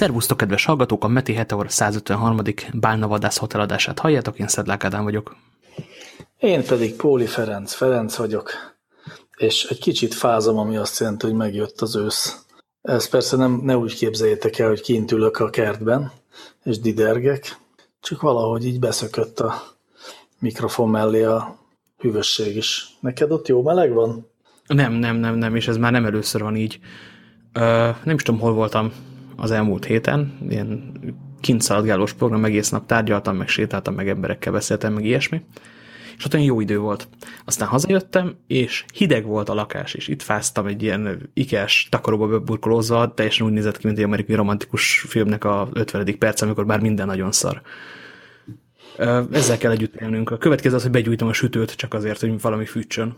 Szervusztok, kedves hallgatók! A Meti Heteor 153. Bálnavadász hoteladását halljátok, én Szedlák Ádám vagyok. Én pedig Póli Ferenc, Ferenc vagyok, és egy kicsit fázom, ami azt jelenti, hogy megjött az ősz. Ez persze nem, ne úgy képzeljétek el, hogy kint ülök a kertben, és didergek, csak valahogy így beszökött a mikrofon mellé a hűvösség is. Neked ott jó meleg van? Nem, nem, nem, nem, és ez már nem először van így. Ö, nem is tudom, hol voltam az elmúlt héten, ilyen kint szaladgálós program, egész nap tárgyaltam, meg sétáltam, meg emberekkel beszéltem, meg ilyesmi. És ott olyan jó idő volt. Aztán hazajöttem, és hideg volt a lakás, és itt fáztam egy ilyen ikes takaróba beburkolózva, teljesen úgy nézett ki, mint egy amerikai romantikus filmnek a 50. perc, amikor már minden nagyon szar. Ezzel kell együtt élnünk. A következő az, hogy begyújtom a sütőt, csak azért, hogy valami fűtsön.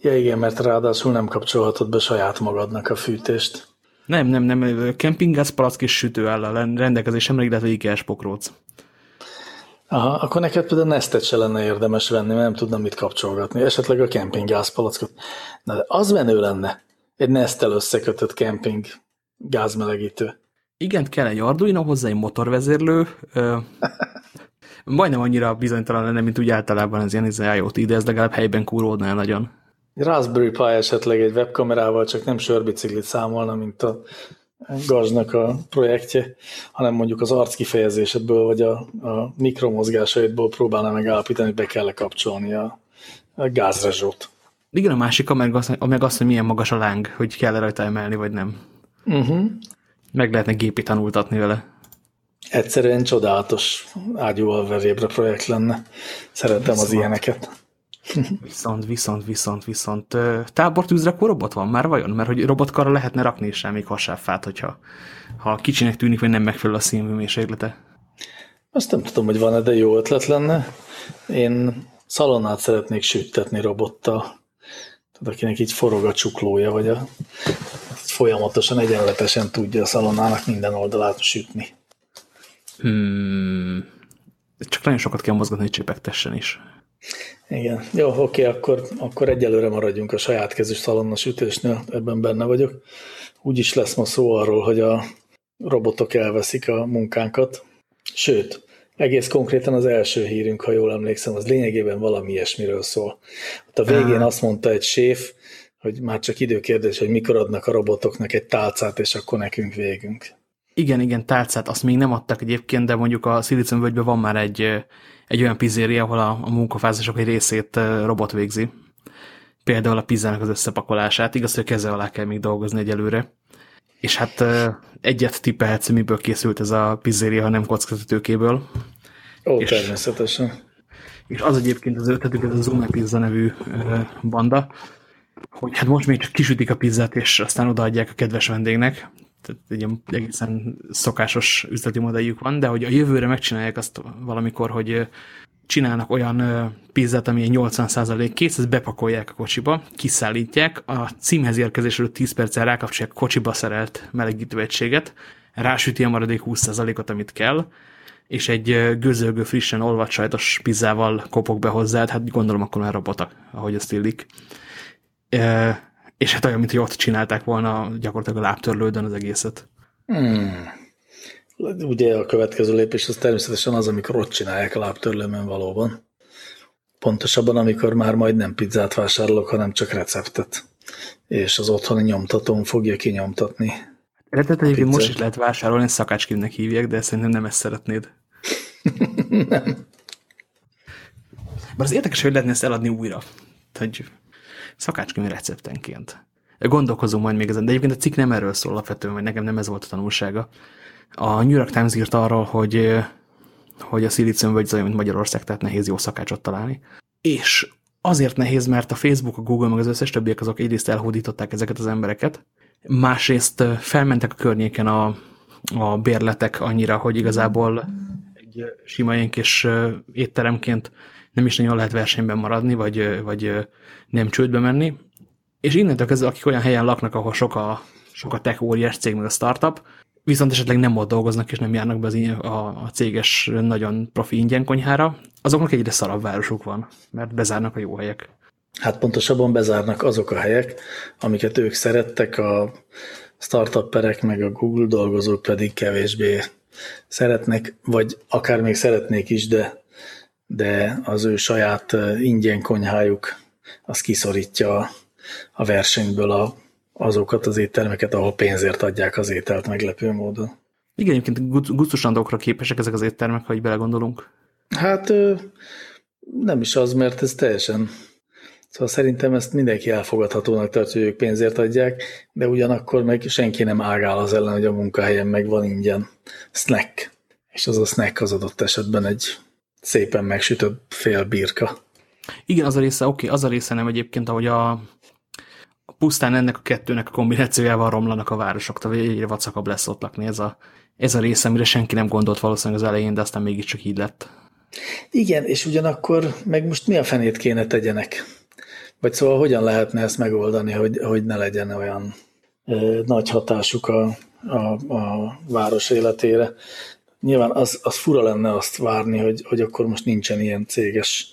Ja igen, mert ráadásul nem kapcsolhatod be saját magadnak a fűtést. Nem, nem, nem. Kempinggáz, palack és sütő áll a rendelkezésemre, illetve IKEA-s pokróc. Aha, akkor neked például Nestet se lenne érdemes venni, mert nem tudnám mit kapcsolgatni. Esetleg a kempinggáz palackot. Na, de az menő lenne. Egy Nestel összekötött kemping gázmelegítő. Igen, kell egy Arduino, hozzá egy motorvezérlő. majdnem annyira bizonytalan lenne, mint úgy általában az ilyen IoT, de ez legalább helyben kúródnál nagyon. Raspberry Pi esetleg egy webkamerával csak nem sörbiciklit számolna, mint a Gazsnak a projektje, hanem mondjuk az arckifejezésedből vagy a, a mikromozgásaidból próbálna megállapítani, hogy be kell kapcsolni a, a gázrezsót. Igen, a másik, meg az, meg az, hogy milyen magas a láng, hogy kell -e rajta emelni, vagy nem. Uh mhm. -huh. Meg lehetne gépi tanultatni vele. Egyszerűen csodálatos ágyúval verébre projekt lenne. Szeretem Viszont. az ilyeneket. Viszont, viszont, viszont, viszont tábortűzrakó robot van már vajon? Mert hogy robotkarra lehetne rakni is még hasáffát, hogyha ha kicsinek tűnik, vagy nem megfelelő a színvőmérséklete. Azt nem tudom, hogy van-e, de jó ötlet lenne. Én szalonnát szeretnék süttetni robottal. Tehát akinek így forog a csuklója, vagy a, folyamatosan, egyenletesen tudja a szalonának minden oldalát sütni. Hmm. Csak nagyon sokat kell mozgatni, hogy csipegtessen is. Igen. Jó, oké, akkor, akkor egyelőre maradjunk a saját kezű szalonna sütésnél, ebben benne vagyok. Úgy is lesz ma szó arról, hogy a robotok elveszik a munkánkat. Sőt, egész konkrétan az első hírünk, ha jól emlékszem, az lényegében valami ilyesmiről szól. Ott a végén azt mondta egy séf, hogy már csak időkérdés, hogy mikor adnak a robotoknak egy tálcát, és akkor nekünk végünk. Igen, igen, tálcát azt még nem adtak egyébként, de mondjuk a Szilíciumvölgyben van már egy egy olyan pizzéria, ahol a, a munkafázások egy részét robot végzi. Például a pizzának az összepakolását. Igaz, hogy keze alá kell még dolgozni egyelőre. És hát egyet tippelhetsz, miből készült ez a pizzéria, ha nem kockázatőkéből. Ó, és, természetesen. És az egyébként az ötletük, ez a Zume Pizza nevű banda, hogy hát most még csak kisütik a pizzát, és aztán odaadják a kedves vendégnek tehát egy egészen szokásos üzleti modelljük van, de hogy a jövőre megcsinálják azt valamikor, hogy csinálnak olyan pizzát, ami 80% kész, ezt bepakolják a kocsiba, kiszállítják, a címhez érkezés előtt 10 perccel rákapcsolják kocsiba szerelt melegítő egységet, rásüti a maradék 20%-ot, amit kell, és egy gőzölgő, frissen olvat sajtos pizzával kopok be hozzá, hát gondolom akkor már robotak, ahogy azt illik és hát olyan, mint hogy ott csinálták volna gyakorlatilag a lábtörlődön az egészet. Hmm. Ugye a következő lépés az természetesen az, amikor ott csinálják a lábtörlőben valóban. Pontosabban, amikor már majd nem pizzát vásárolok, hanem csak receptet. És az otthoni nyomtatón fogja kinyomtatni. Eredet egyébként most is lehet vásárolni, szakácskémnek hívják, de szerintem nem ezt szeretnéd. nem. Bár az érdekes, hogy lehetne ezt eladni újra. Hogy szakácskönyv receptenként. Gondolkozom majd még ezen, de egyébként a cikk nem erről szól alapvetően, vagy nekem nem ez volt a tanulsága. A New York Times írt arról, hogy, hogy a szilícium vagy zajó, mint Magyarország, tehát nehéz jó szakácsot találni. És azért nehéz, mert a Facebook, a Google, meg az összes többiek azok egyrészt elhódították ezeket az embereket, másrészt felmentek a környéken a, a bérletek annyira, hogy igazából egy sima ilyen kis étteremként nem is nagyon lehet versenyben maradni, vagy, vagy nem csődbe menni. És innentől kezdve, akik olyan helyen laknak, ahol sok a, sok a tech óriás cég, meg a startup, viszont esetleg nem ott dolgoznak, és nem járnak be az, a, a céges, nagyon profi ingyen konyhára, azoknak egyre szarabb városuk van, mert bezárnak a jó helyek. Hát pontosabban bezárnak azok a helyek, amiket ők szerettek a startupperek meg a Google dolgozók pedig kevésbé szeretnek, vagy akár még szeretnék is, de, de az ő saját ingyen konyhájuk az kiszorítja a, versenyből a, azokat az éttermeket, ahol pénzért adják az ételt meglepő módon. Igen, egyébként gusztusan dolgokra képesek ezek az éttermek, ha így belegondolunk. Hát nem is az, mert ez teljesen Szóval szerintem ezt mindenki elfogadhatónak tartja, hogy ők pénzért adják, de ugyanakkor meg senki nem ágál az ellen, hogy a munkahelyen meg van ingyen snack. És az a snack az adott esetben egy szépen megsütött fél birka. Igen, az a része, oké, okay, az a része nem egyébként, ahogy a, pusztán ennek a kettőnek a kombinációjával romlanak a városok, tehát egyre vacakabb lesz ott lakni. Ez a, ez a része, amire senki nem gondolt valószínűleg az elején, de aztán mégiscsak így lett. Igen, és ugyanakkor meg most mi a fenét kéne tegyenek? Vagy szóval hogyan lehetne ezt megoldani, hogy, hogy ne legyen olyan ö, nagy hatásuk a, a, a város életére? Nyilván az, az fura lenne azt várni, hogy, hogy akkor most nincsen ilyen céges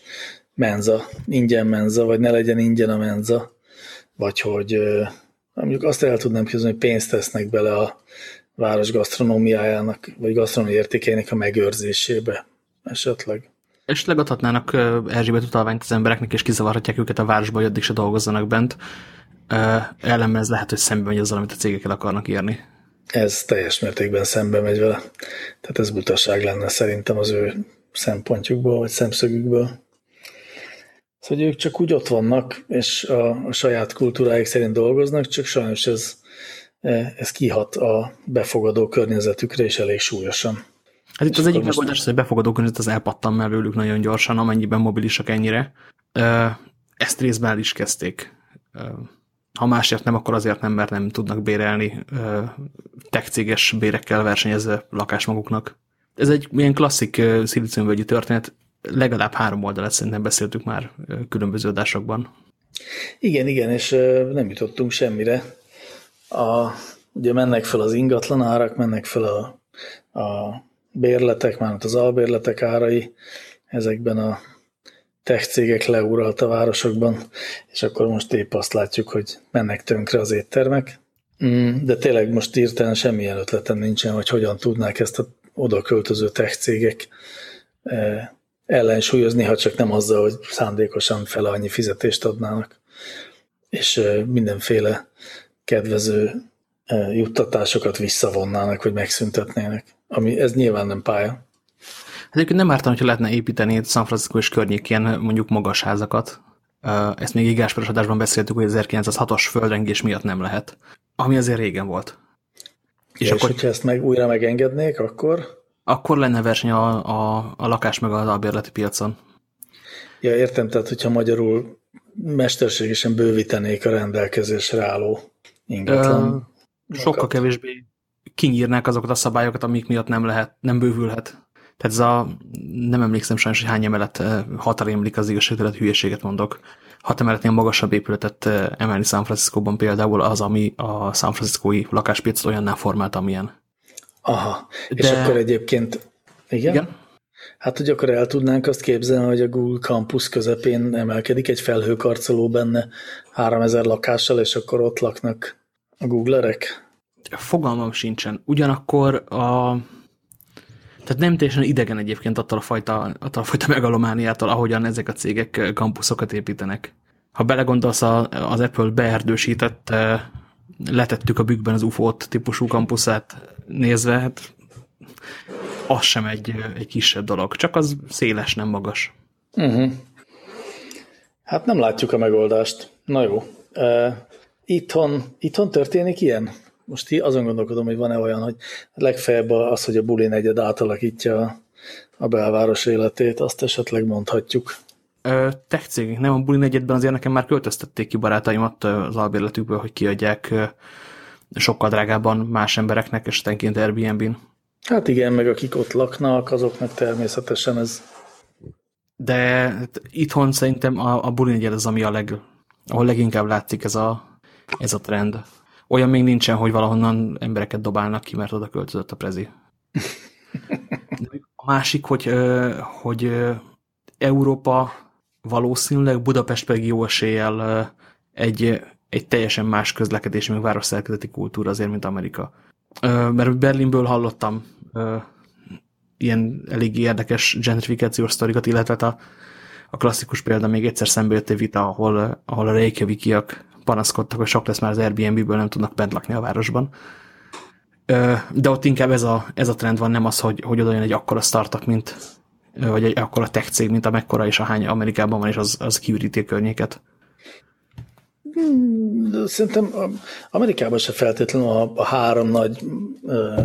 menza, ingyen menza, vagy ne legyen ingyen a menza, vagy hogy mondjuk azt el tudnám képzelni, hogy pénzt tesznek bele a város gasztronómiájának, vagy gasztronómiai értékeinek a megőrzésébe esetleg. És legadhatnának Erzsébet utalványt az embereknek, és kizavarhatják őket a városba, hogy addig se dolgozzanak bent. Ellenben ez lehet, hogy szembe megy azzal, amit a cégek el akarnak írni. Ez teljes mértékben szembe megy vele. Tehát ez butaság lenne szerintem az ő szempontjukból, vagy szemszögükből. Szóval ők csak úgy ott vannak, és a, a saját kultúráik szerint dolgoznak, csak sajnos ez, ez kihat a befogadó környezetükre is elég súlyosan. Hát itt az egyik megoldás, hogy befogadó környezet az elpattan mellőlük nagyon gyorsan, amennyiben mobilisak ennyire. Ezt részben el is kezdték. Ha másért nem, akkor azért nem, mert nem tudnak bérelni tech céges bérekkel versenyezve lakás maguknak. Ez egy ilyen klasszik szilíciumvölgyi történet, legalább három oldalat szerintem beszéltük már különböző adásokban. Igen, igen, és nem jutottunk semmire. A, ugye mennek fel az ingatlan árak, mennek fel a, a bérletek, már az albérletek árai ezekben a tech cégek leuralt a városokban, és akkor most épp azt látjuk, hogy mennek tönkre az éttermek. Mm, de tényleg most írtán semmilyen ötletem nincsen, hogy hogyan tudnák ezt a oda költöző tech cégek eh, ellensúlyozni, ha csak nem azzal, hogy szándékosan fel annyi fizetést adnának, és eh, mindenféle kedvező eh, juttatásokat visszavonnának, vagy megszüntetnének. Ami, ez nyilván nem pálya. Egyébként nem ártan, hogyha lehetne építeni San Francisco és környékén mondjuk magas házakat. Ezt még igásperes adásban beszéltük, hogy 1906-os földrengés miatt nem lehet. Ami azért régen volt. És, ja, akkor, és hogyha ezt meg újra megengednék, akkor? Akkor lenne verseny a, a, a lakás meg a bérleti piacon. Ja, értem, tehát hogyha magyarul mesterségesen bővítenék a rendelkezésre álló ingatlan. Ö, sokkal kevésbé kinyírnák azokat a szabályokat, amik miatt nem lehet, nem bővülhet. Tehát ez a, nem emlékszem sajnos, hogy hány emelet eh, határémlik az igazságtalat hülyeséget mondok. Hat emeletnél magasabb épületet emelni San Francisco-ban például az, ami a San Francisco-i lakáspiacot olyanná formálta, amilyen. Aha, De... és akkor egyébként, igen? igen? Hát, hogy akkor el tudnánk azt képzelni, hogy a Google Campus közepén emelkedik egy felhőkarcoló benne 3000 lakással, és akkor ott laknak a googlerek? Fogalmam sincsen. Ugyanakkor a, tehát nem teljesen idegen egyébként attól a fajta, attól a fajta megalomániától, ahogyan ezek a cégek kampuszokat építenek. Ha belegondolsz, az Apple beerdősített, letettük a bükkben az UFO-t típusú kampuszát nézve, hát az sem egy, egy kisebb dolog, csak az széles, nem magas. Uh mhm. -huh. Hát nem látjuk a megoldást. Na jó. Uh, itthon, itthon történik ilyen? Most azon gondolkodom, hogy van-e olyan, hogy legfeljebb az, hogy a buli negyed átalakítja a belváros életét, azt esetleg mondhatjuk. Tech cégek, nem a buli negyedben azért nekem már költöztették ki barátaimat az albérletükből, hogy kiadják sokkal drágában más embereknek, esetenként Airbnb-n. Hát igen, meg akik ott laknak, azoknak természetesen ez... De itthon szerintem a, a buli negyed az, ami a leg, ahol leginkább látszik ez a, ez a trend. Olyan még nincsen, hogy valahonnan embereket dobálnak ki, mert oda költözött a prezi. A másik, hogy, hogy Európa valószínűleg, Budapest pedig jó eséllyel egy egy teljesen más közlekedési, meg városszerkezeti kultúra azért, mint Amerika. Mert Berlinből hallottam ilyen elég érdekes gentrifikációs sztorikat, illetve a, a klasszikus példa még egyszer szembe jött egy vita, ahol, ahol a Reykjavikiak panaszkodtak, hogy sok lesz már az Airbnb-ből, nem tudnak bent lakni a városban. De ott inkább ez a, ez a trend van, nem az, hogy, hogy oda jön egy akkora startup, mint, vagy egy akkora tech cég, mint amekkora és ahány Amerikában van, és az, az kiüríti a környéket. Szerintem Amerikában se feltétlenül a, a három nagy uh,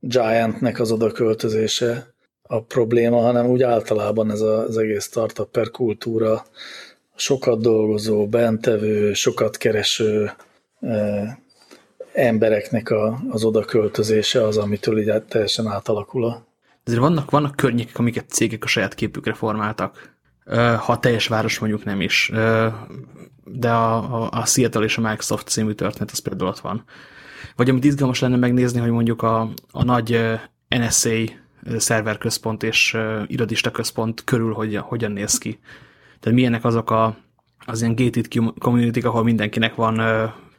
giantnek az oda költözése a probléma, hanem úgy általában ez a, az egész startup per kultúra, sokat dolgozó, bentevő, sokat kereső uh, embereknek a, az oda költözése az, amitől így teljesen átalakul a... Ezért vannak, vannak környékek, amiket cégek a saját képükre formáltak. Ha teljes város mondjuk nem is de a, a, a Seattle és a Microsoft című történet az például ott van. Vagy amit izgalmas lenne megnézni, hogy mondjuk a, a nagy NSA szerverközpont és irodista központ körül hogy, hogyan néz ki. Tehát milyenek azok a, az ilyen gated community ahol mindenkinek van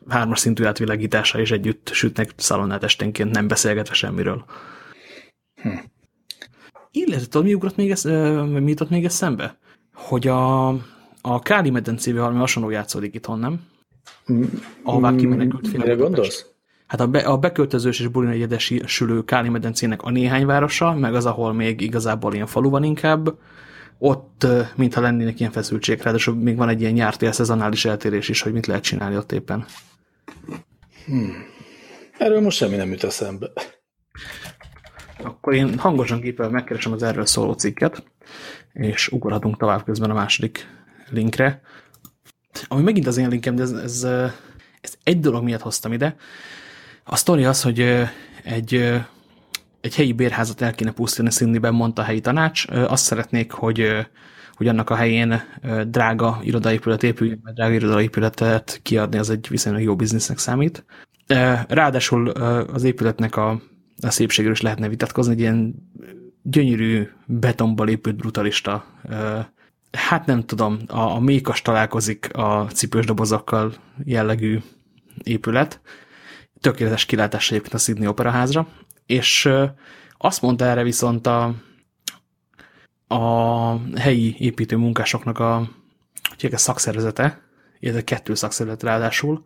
hármas szintű átvilágítása, és együtt sütnek szalonnát esténként, nem beszélgetve semmiről. Hm. Illetve tudod, mi ugrott még, ez, mi jutott még eszembe? Hogy a, a Káli medencével valami hasonló játszódik itthon, nem? Mm, Ahová kimenekült fél. Mire gondolsz? Hát a, be, a beköltözős és bulin egyedesülő Káli medencének a néhány városa, meg az, ahol még igazából ilyen falu van inkább, ott mintha lennének ilyen feszültségek, ráadásul még van egy ilyen nyártél szezonális eltérés is, hogy mit lehet csinálni ott éppen. Hmm. Erről most semmi nem jut eszembe. Akkor én hangosan gépel megkeresem az erről szóló cikket, és ugorhatunk tovább közben a második linkre. Ami megint az én linkem, de ez, ez, ez egy dolog miatt hoztam ide. A sztori az, hogy egy, egy helyi bérházat el kéne pusztítani Sydneyben, mondta a helyi tanács. Azt szeretnék, hogy, hogy annak a helyén drága irodaépület épüljön, mert drága irodaépületet kiadni az egy viszonylag jó biznisznek számít. Ráadásul az épületnek a, a szépségről is lehetne vitatkozni, egy ilyen gyönyörű betonból épült brutalista hát nem tudom, a, a mékas találkozik a cipős dobozokkal jellegű épület, tökéletes kilátás egyébként a Sydney Operaházra, és azt mondta erre viszont a, a helyi építő a, a szakszervezete, illetve kettő szakszervezet ráadásul,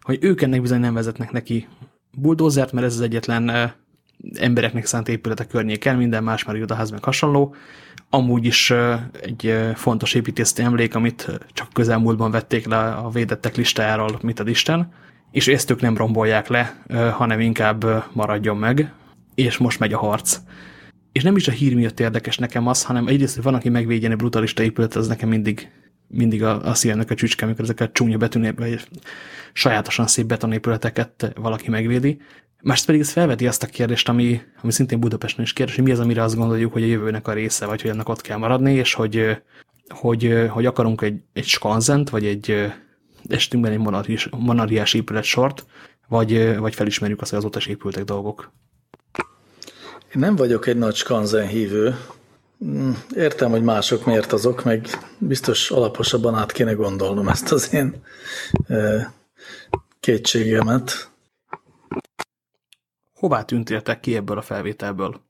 hogy ők ennek bizony nem vezetnek neki buldózert, mert ez az egyetlen embereknek szánt épület a környéken, minden más már irodaház meg hasonló. Amúgy is egy fontos építészeti emlék, amit csak közelmúltban vették le a védettek listájáról, mit ad Isten, és ezt ők nem rombolják le, hanem inkább maradjon meg, és most megy a harc. És nem is a hír miatt érdekes nekem az, hanem egyrészt, hogy van, aki megvédjen egy brutalista épület, az nekem mindig, mindig a, a a csücske, amikor ezeket csúnya betűnép, vagy sajátosan szép betonépületeket valaki megvédi. Másrészt pedig ez felveti azt a kérdést, ami, ami szintén Budapesten is kérdés, hogy mi az, amire azt gondoljuk, hogy a jövőnek a része, vagy hogy ennek ott kell maradni, és hogy, hogy, hogy akarunk egy, egy skanzent, vagy egy esetünkben egy monarchiás, monarchiás épületsort, vagy, vagy felismerjük azt, hogy azóta is épültek dolgok. Én nem vagyok egy nagy skanzen hívő. Értem, hogy mások miért azok, meg biztos alaposabban át kéne gondolnom ezt az én kétségemet. Hová tűntéltek ki ebből a felvételből?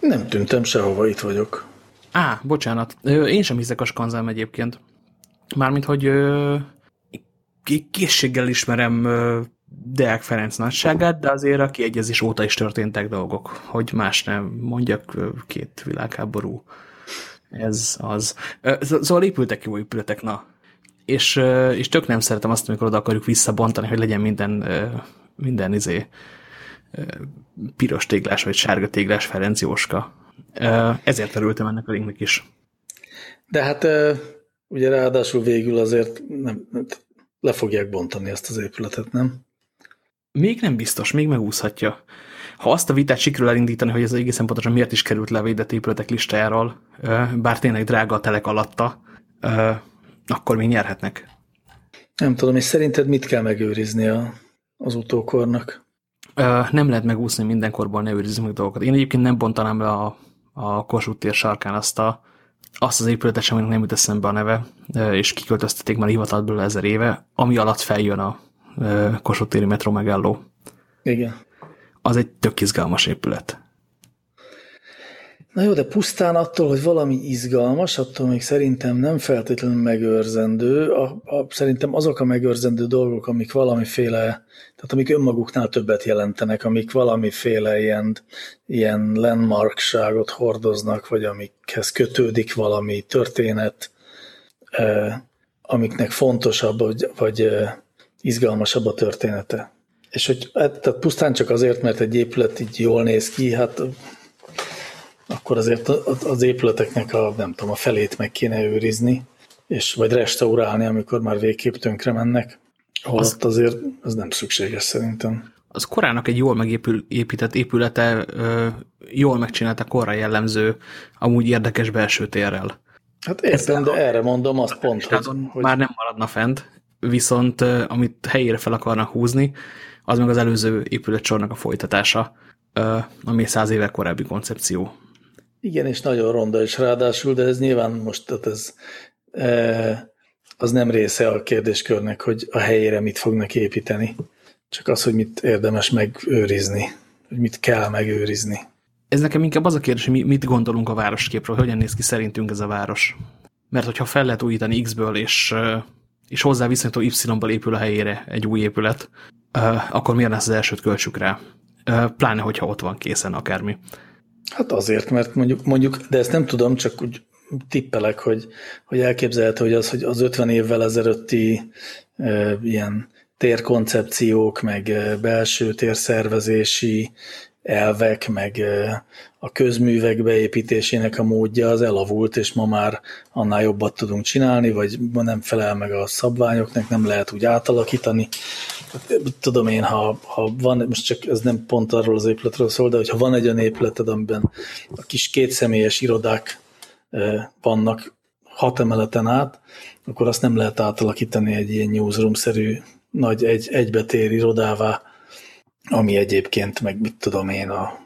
Nem tűntem sehova, itt vagyok. Á, bocsánat. Én sem hiszek a skanzám egyébként. Mármint, hogy készséggel ismerem Deák Ferenc nagyságát, de azért a kiegyezés óta is történtek dolgok. Hogy más nem mondjak, két világháború. Ez az. Szóval épültek jó épületek, na. És, és tök nem szeretem azt, amikor oda akarjuk visszabontani, hogy legyen minden, minden izé, piros téglás vagy sárga téglás Ferenc Jóska. Ezért örültem ennek a linknek is. De hát ugye ráadásul végül azért nem, le fogják bontani ezt az épületet, nem? Még nem biztos, még megúszhatja. Ha azt a vitát sikerül elindítani, hogy ez egészen pontosan miért is került le a védett épületek listájáról, bár tényleg drága a telek alatta, akkor még nyerhetnek. Nem tudom, és szerinted mit kell megőrizni a, az utókornak? nem lehet megúszni mindenkorból, ne őrizzük meg dolgokat. Én egyébként nem bontanám le a, a Kossuth tér sarkán azt a azt az épületet sem, nem jut eszembe a neve, és kiköltöztették már hivatalból ezer éve, ami alatt feljön a Kossuth metró megálló. Igen. Az egy tök izgalmas épület. Na jó, de pusztán attól, hogy valami izgalmas, attól még szerintem nem feltétlenül megőrzendő. A, a, szerintem azok a megőrzendő dolgok, amik valamiféle, tehát amik önmaguknál többet jelentenek, amik valamiféle ilyen, ilyen landmarkságot hordoznak, vagy amikhez kötődik valami történet, eh, amiknek fontosabb, vagy, vagy eh, izgalmasabb a története. És hogy hát, tehát pusztán csak azért, mert egy épület így jól néz ki, hát akkor azért az épületeknek a, nem tudom, a felét meg kéne őrizni, és vagy restaurálni, amikor már végképp tönkre mennek. Az, ott azért ez nem szükséges szerintem. Az korának egy jól megépített épülete, jól megcsinálta korra jellemző, amúgy érdekes belső térrel. Hát értem, de erre mondom azt pont, hogy, hogy... Már nem maradna fent, viszont amit helyére fel akarnak húzni, az meg az előző épületsornak a folytatása, ami száz évek korábbi koncepció. Igen, és nagyon ronda is ráadásul, de ez nyilván most tehát ez, e, az nem része a kérdéskörnek, hogy a helyére mit fognak építeni, csak az, hogy mit érdemes megőrizni, hogy mit kell megőrizni. Ez nekem inkább az a kérdés, hogy mit gondolunk a városképről, hogyan néz ki szerintünk ez a város. Mert hogyha fel lehet újítani X-ből, és, és hozzá viszonyító Y-ból épül a helyére egy új épület, akkor miért lesz az elsőt költsük rá? Pláne, hogyha ott van készen akármi. Hát azért, mert mondjuk, mondjuk, de ezt nem tudom, csak úgy tippelek, hogy, hogy elképzelhető, hogy az, hogy az 50 évvel ezelőtti e, ilyen térkoncepciók, meg belső térszervezési elvek, meg a közművek beépítésének a módja az elavult, és ma már annál jobbat tudunk csinálni, vagy nem felel meg a szabványoknak, nem lehet úgy átalakítani. Tudom én, ha, ha van, most csak ez nem pont arról az épületről szól, de hogyha van egy olyan épületed, amiben a kis kétszemélyes irodák vannak hat emeleten át, akkor azt nem lehet átalakítani egy ilyen newsroom-szerű nagy egy, egybetér irodává, ami egyébként meg mit tudom én a,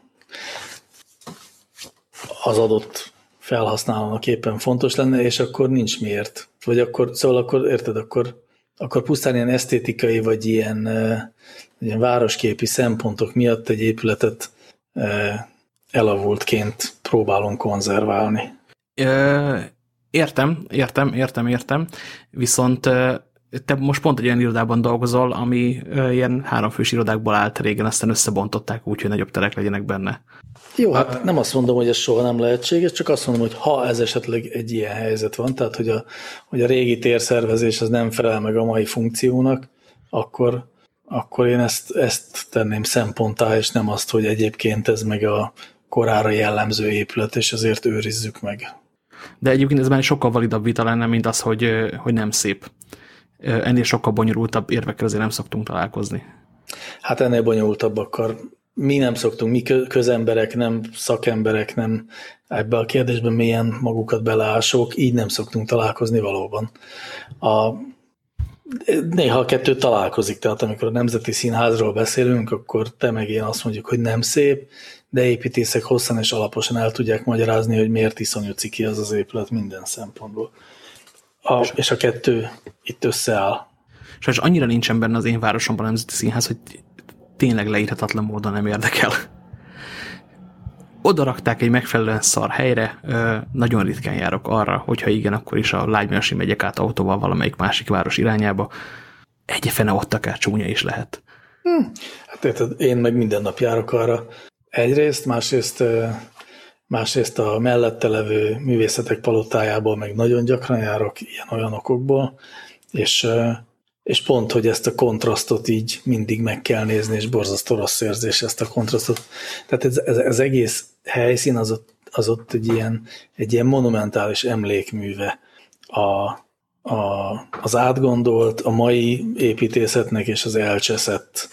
az adott felhasználónak éppen fontos lenne, és akkor nincs miért. Vagy akkor, szóval akkor, érted, akkor, akkor pusztán ilyen esztétikai, vagy ilyen, ilyen városképi szempontok miatt egy épületet elavultként próbálom konzerválni. Értem, értem, értem, értem, viszont te most pont egy olyan irodában dolgozol, ami ilyen háromfős irodákból állt régen, aztán összebontották úgy, hogy nagyobb terek legyenek benne. Jó, hát nem azt mondom, hogy ez soha nem lehetséges, csak azt mondom, hogy ha ez esetleg egy ilyen helyzet van, tehát hogy a, hogy a régi térszervezés az nem felel meg a mai funkciónak, akkor, akkor én ezt, ezt tenném szemponttá, és nem azt, hogy egyébként ez meg a korára jellemző épület, és azért őrizzük meg. De egyébként ez már sokkal validabb vita lenne, mint az, hogy, hogy nem szép ennél sokkal bonyolultabb érvekkel azért nem szoktunk találkozni. Hát ennél bonyolultabbakkal mi nem szoktunk, mi közemberek, nem szakemberek, nem ebbe a kérdésben milyen magukat beleások, így nem szoktunk találkozni valóban. A, néha a kettő találkozik, tehát amikor a Nemzeti Színházról beszélünk, akkor te meg én azt mondjuk, hogy nem szép, de építészek hosszan és alaposan el tudják magyarázni, hogy miért iszonyú ciki az az épület minden szempontból. A, és a kettő itt összeáll. Sajnos annyira nincsen benne az én városomban a Nemzeti Színház, hogy tényleg leírhatatlan módon nem érdekel. Oda rakták egy megfelelően szar helyre, nagyon ritkán járok arra, hogyha igen, akkor is a lágymasi megyek át autóval valamelyik másik város irányába. Egy fene ott akár csúnya is lehet. Hm. Hát érted, én meg minden nap járok arra. Egyrészt, másrészt másrészt a mellette levő művészetek palotájából meg nagyon gyakran járok ilyen-olyan okokból, és, és pont, hogy ezt a kontrasztot így mindig meg kell nézni, és borzasztó rossz érzés ezt a kontrasztot. Tehát ez, ez, ez egész helyszín az ott, az ott egy, ilyen, egy ilyen monumentális emlékműve a, a, az átgondolt, a mai építészetnek és az elcseszett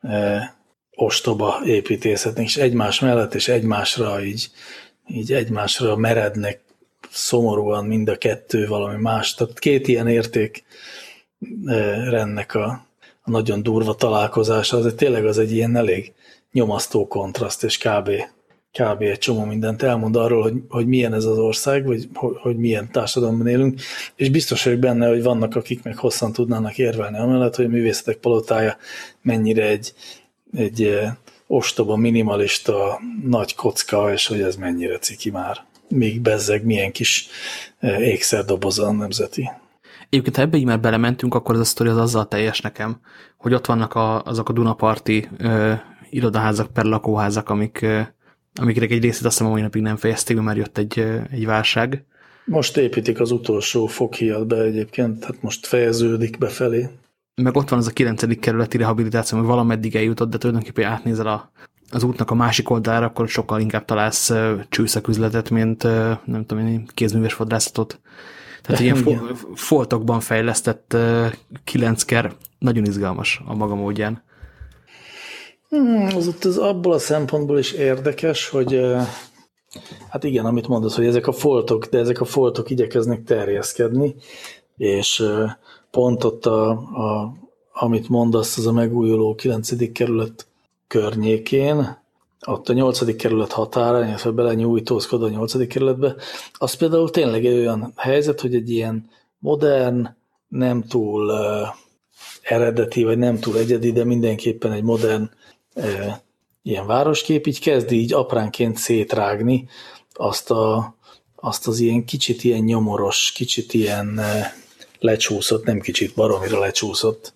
e, ostoba építészetnek, és egymás mellett és egymásra így, így egymásra merednek szomorúan mind a kettő valami más. Tehát két ilyen érték e, rendnek a, a nagyon durva találkozása, az tényleg az egy ilyen elég nyomasztó kontraszt, és kb. kb. egy csomó mindent elmond arról, hogy, hogy milyen ez az ország, vagy hogy, hogy milyen társadalomban élünk, és biztos vagyok benne, hogy vannak, akik meg hosszan tudnának érvelni amellett, hogy a művészetek palotája mennyire egy, egy ostoba, minimalista, nagy kocka, és hogy ez mennyire ciki már. Még bezzeg milyen kis ékszerdoboza a nemzeti. Egyébként, ha ebbe így már belementünk, akkor az a sztori az azzal teljes nekem, hogy ott vannak a, azok a Dunaparti ö, irodaházak per lakóházak, amik, ö, amikre egy részét azt hiszem, mai napig nem fejezték, mert már jött egy, ö, egy válság. Most építik az utolsó fokhíjat be egyébként, tehát most fejeződik befelé. Meg ott van az a 9. kerületi rehabilitáció, ami valameddig eljutott, de tulajdonképpen átnézel a, az útnak a másik oldalára, akkor sokkal inkább találsz csőszaküzletet, mint nem tudom én, kézműves fodrászatot. Tehát ilyen fo foltokban fejlesztett kilencker nagyon izgalmas a maga módján. Hmm, az ott az abból a szempontból is érdekes, hogy hát igen, amit mondasz, hogy ezek a foltok, de ezek a foltok igyekeznek terjeszkedni, és pont ott, a, a, amit mondasz, az a megújuló 9. kerület környékén, ott a 8. kerület határa, illetve belenyújtózkod a 8. kerületbe, az például tényleg egy olyan helyzet, hogy egy ilyen modern, nem túl uh, eredeti, vagy nem túl egyedi, de mindenképpen egy modern uh, ilyen városkép így kezdi így apránként szétrágni azt, a, azt az ilyen kicsit ilyen nyomoros, kicsit ilyen uh, lecsúszott, nem kicsit baromira lecsúszott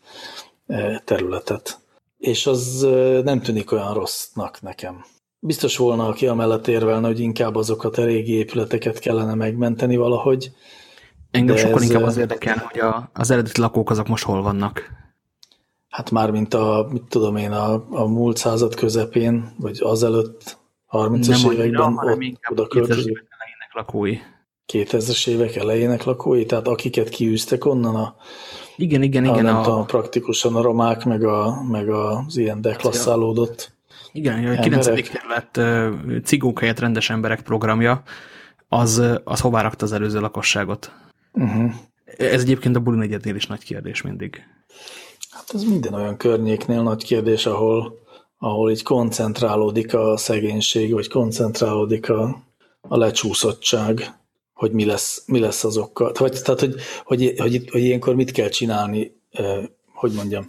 uh, területet és az nem tűnik olyan rossznak nekem. Biztos volna, aki amellett érvelne, hogy inkább azokat a régi épületeket kellene megmenteni valahogy. Engem sokkal ez, inkább az érdekel, hogy a, az eredeti lakók azok most hol vannak. Hát már mint a, mit tudom én, a, a múlt század közepén, vagy azelőtt 30-as években ott, oda költöző. lakói. 2000-es évek elejének lakói, tehát akiket kiűztek onnan a igen, igen, igen. A, nem a... tudom, praktikusan a romák, meg, a, meg az ilyen deklasszálódott Igen, a 9. kerület cigók helyett rendes emberek programja, az, az hová rakta az előző lakosságot? Uh -huh. Ez egyébként a Bulin egyetnél is nagy kérdés mindig. Hát ez minden olyan környéknél nagy kérdés, ahol, ahol így koncentrálódik a szegénység, vagy koncentrálódik a, a lecsúszottság hogy mi lesz, mi lesz azokkal. Vagy, tehát, hogy, hogy, hogy, hogy ilyenkor mit kell csinálni, hogy mondjam,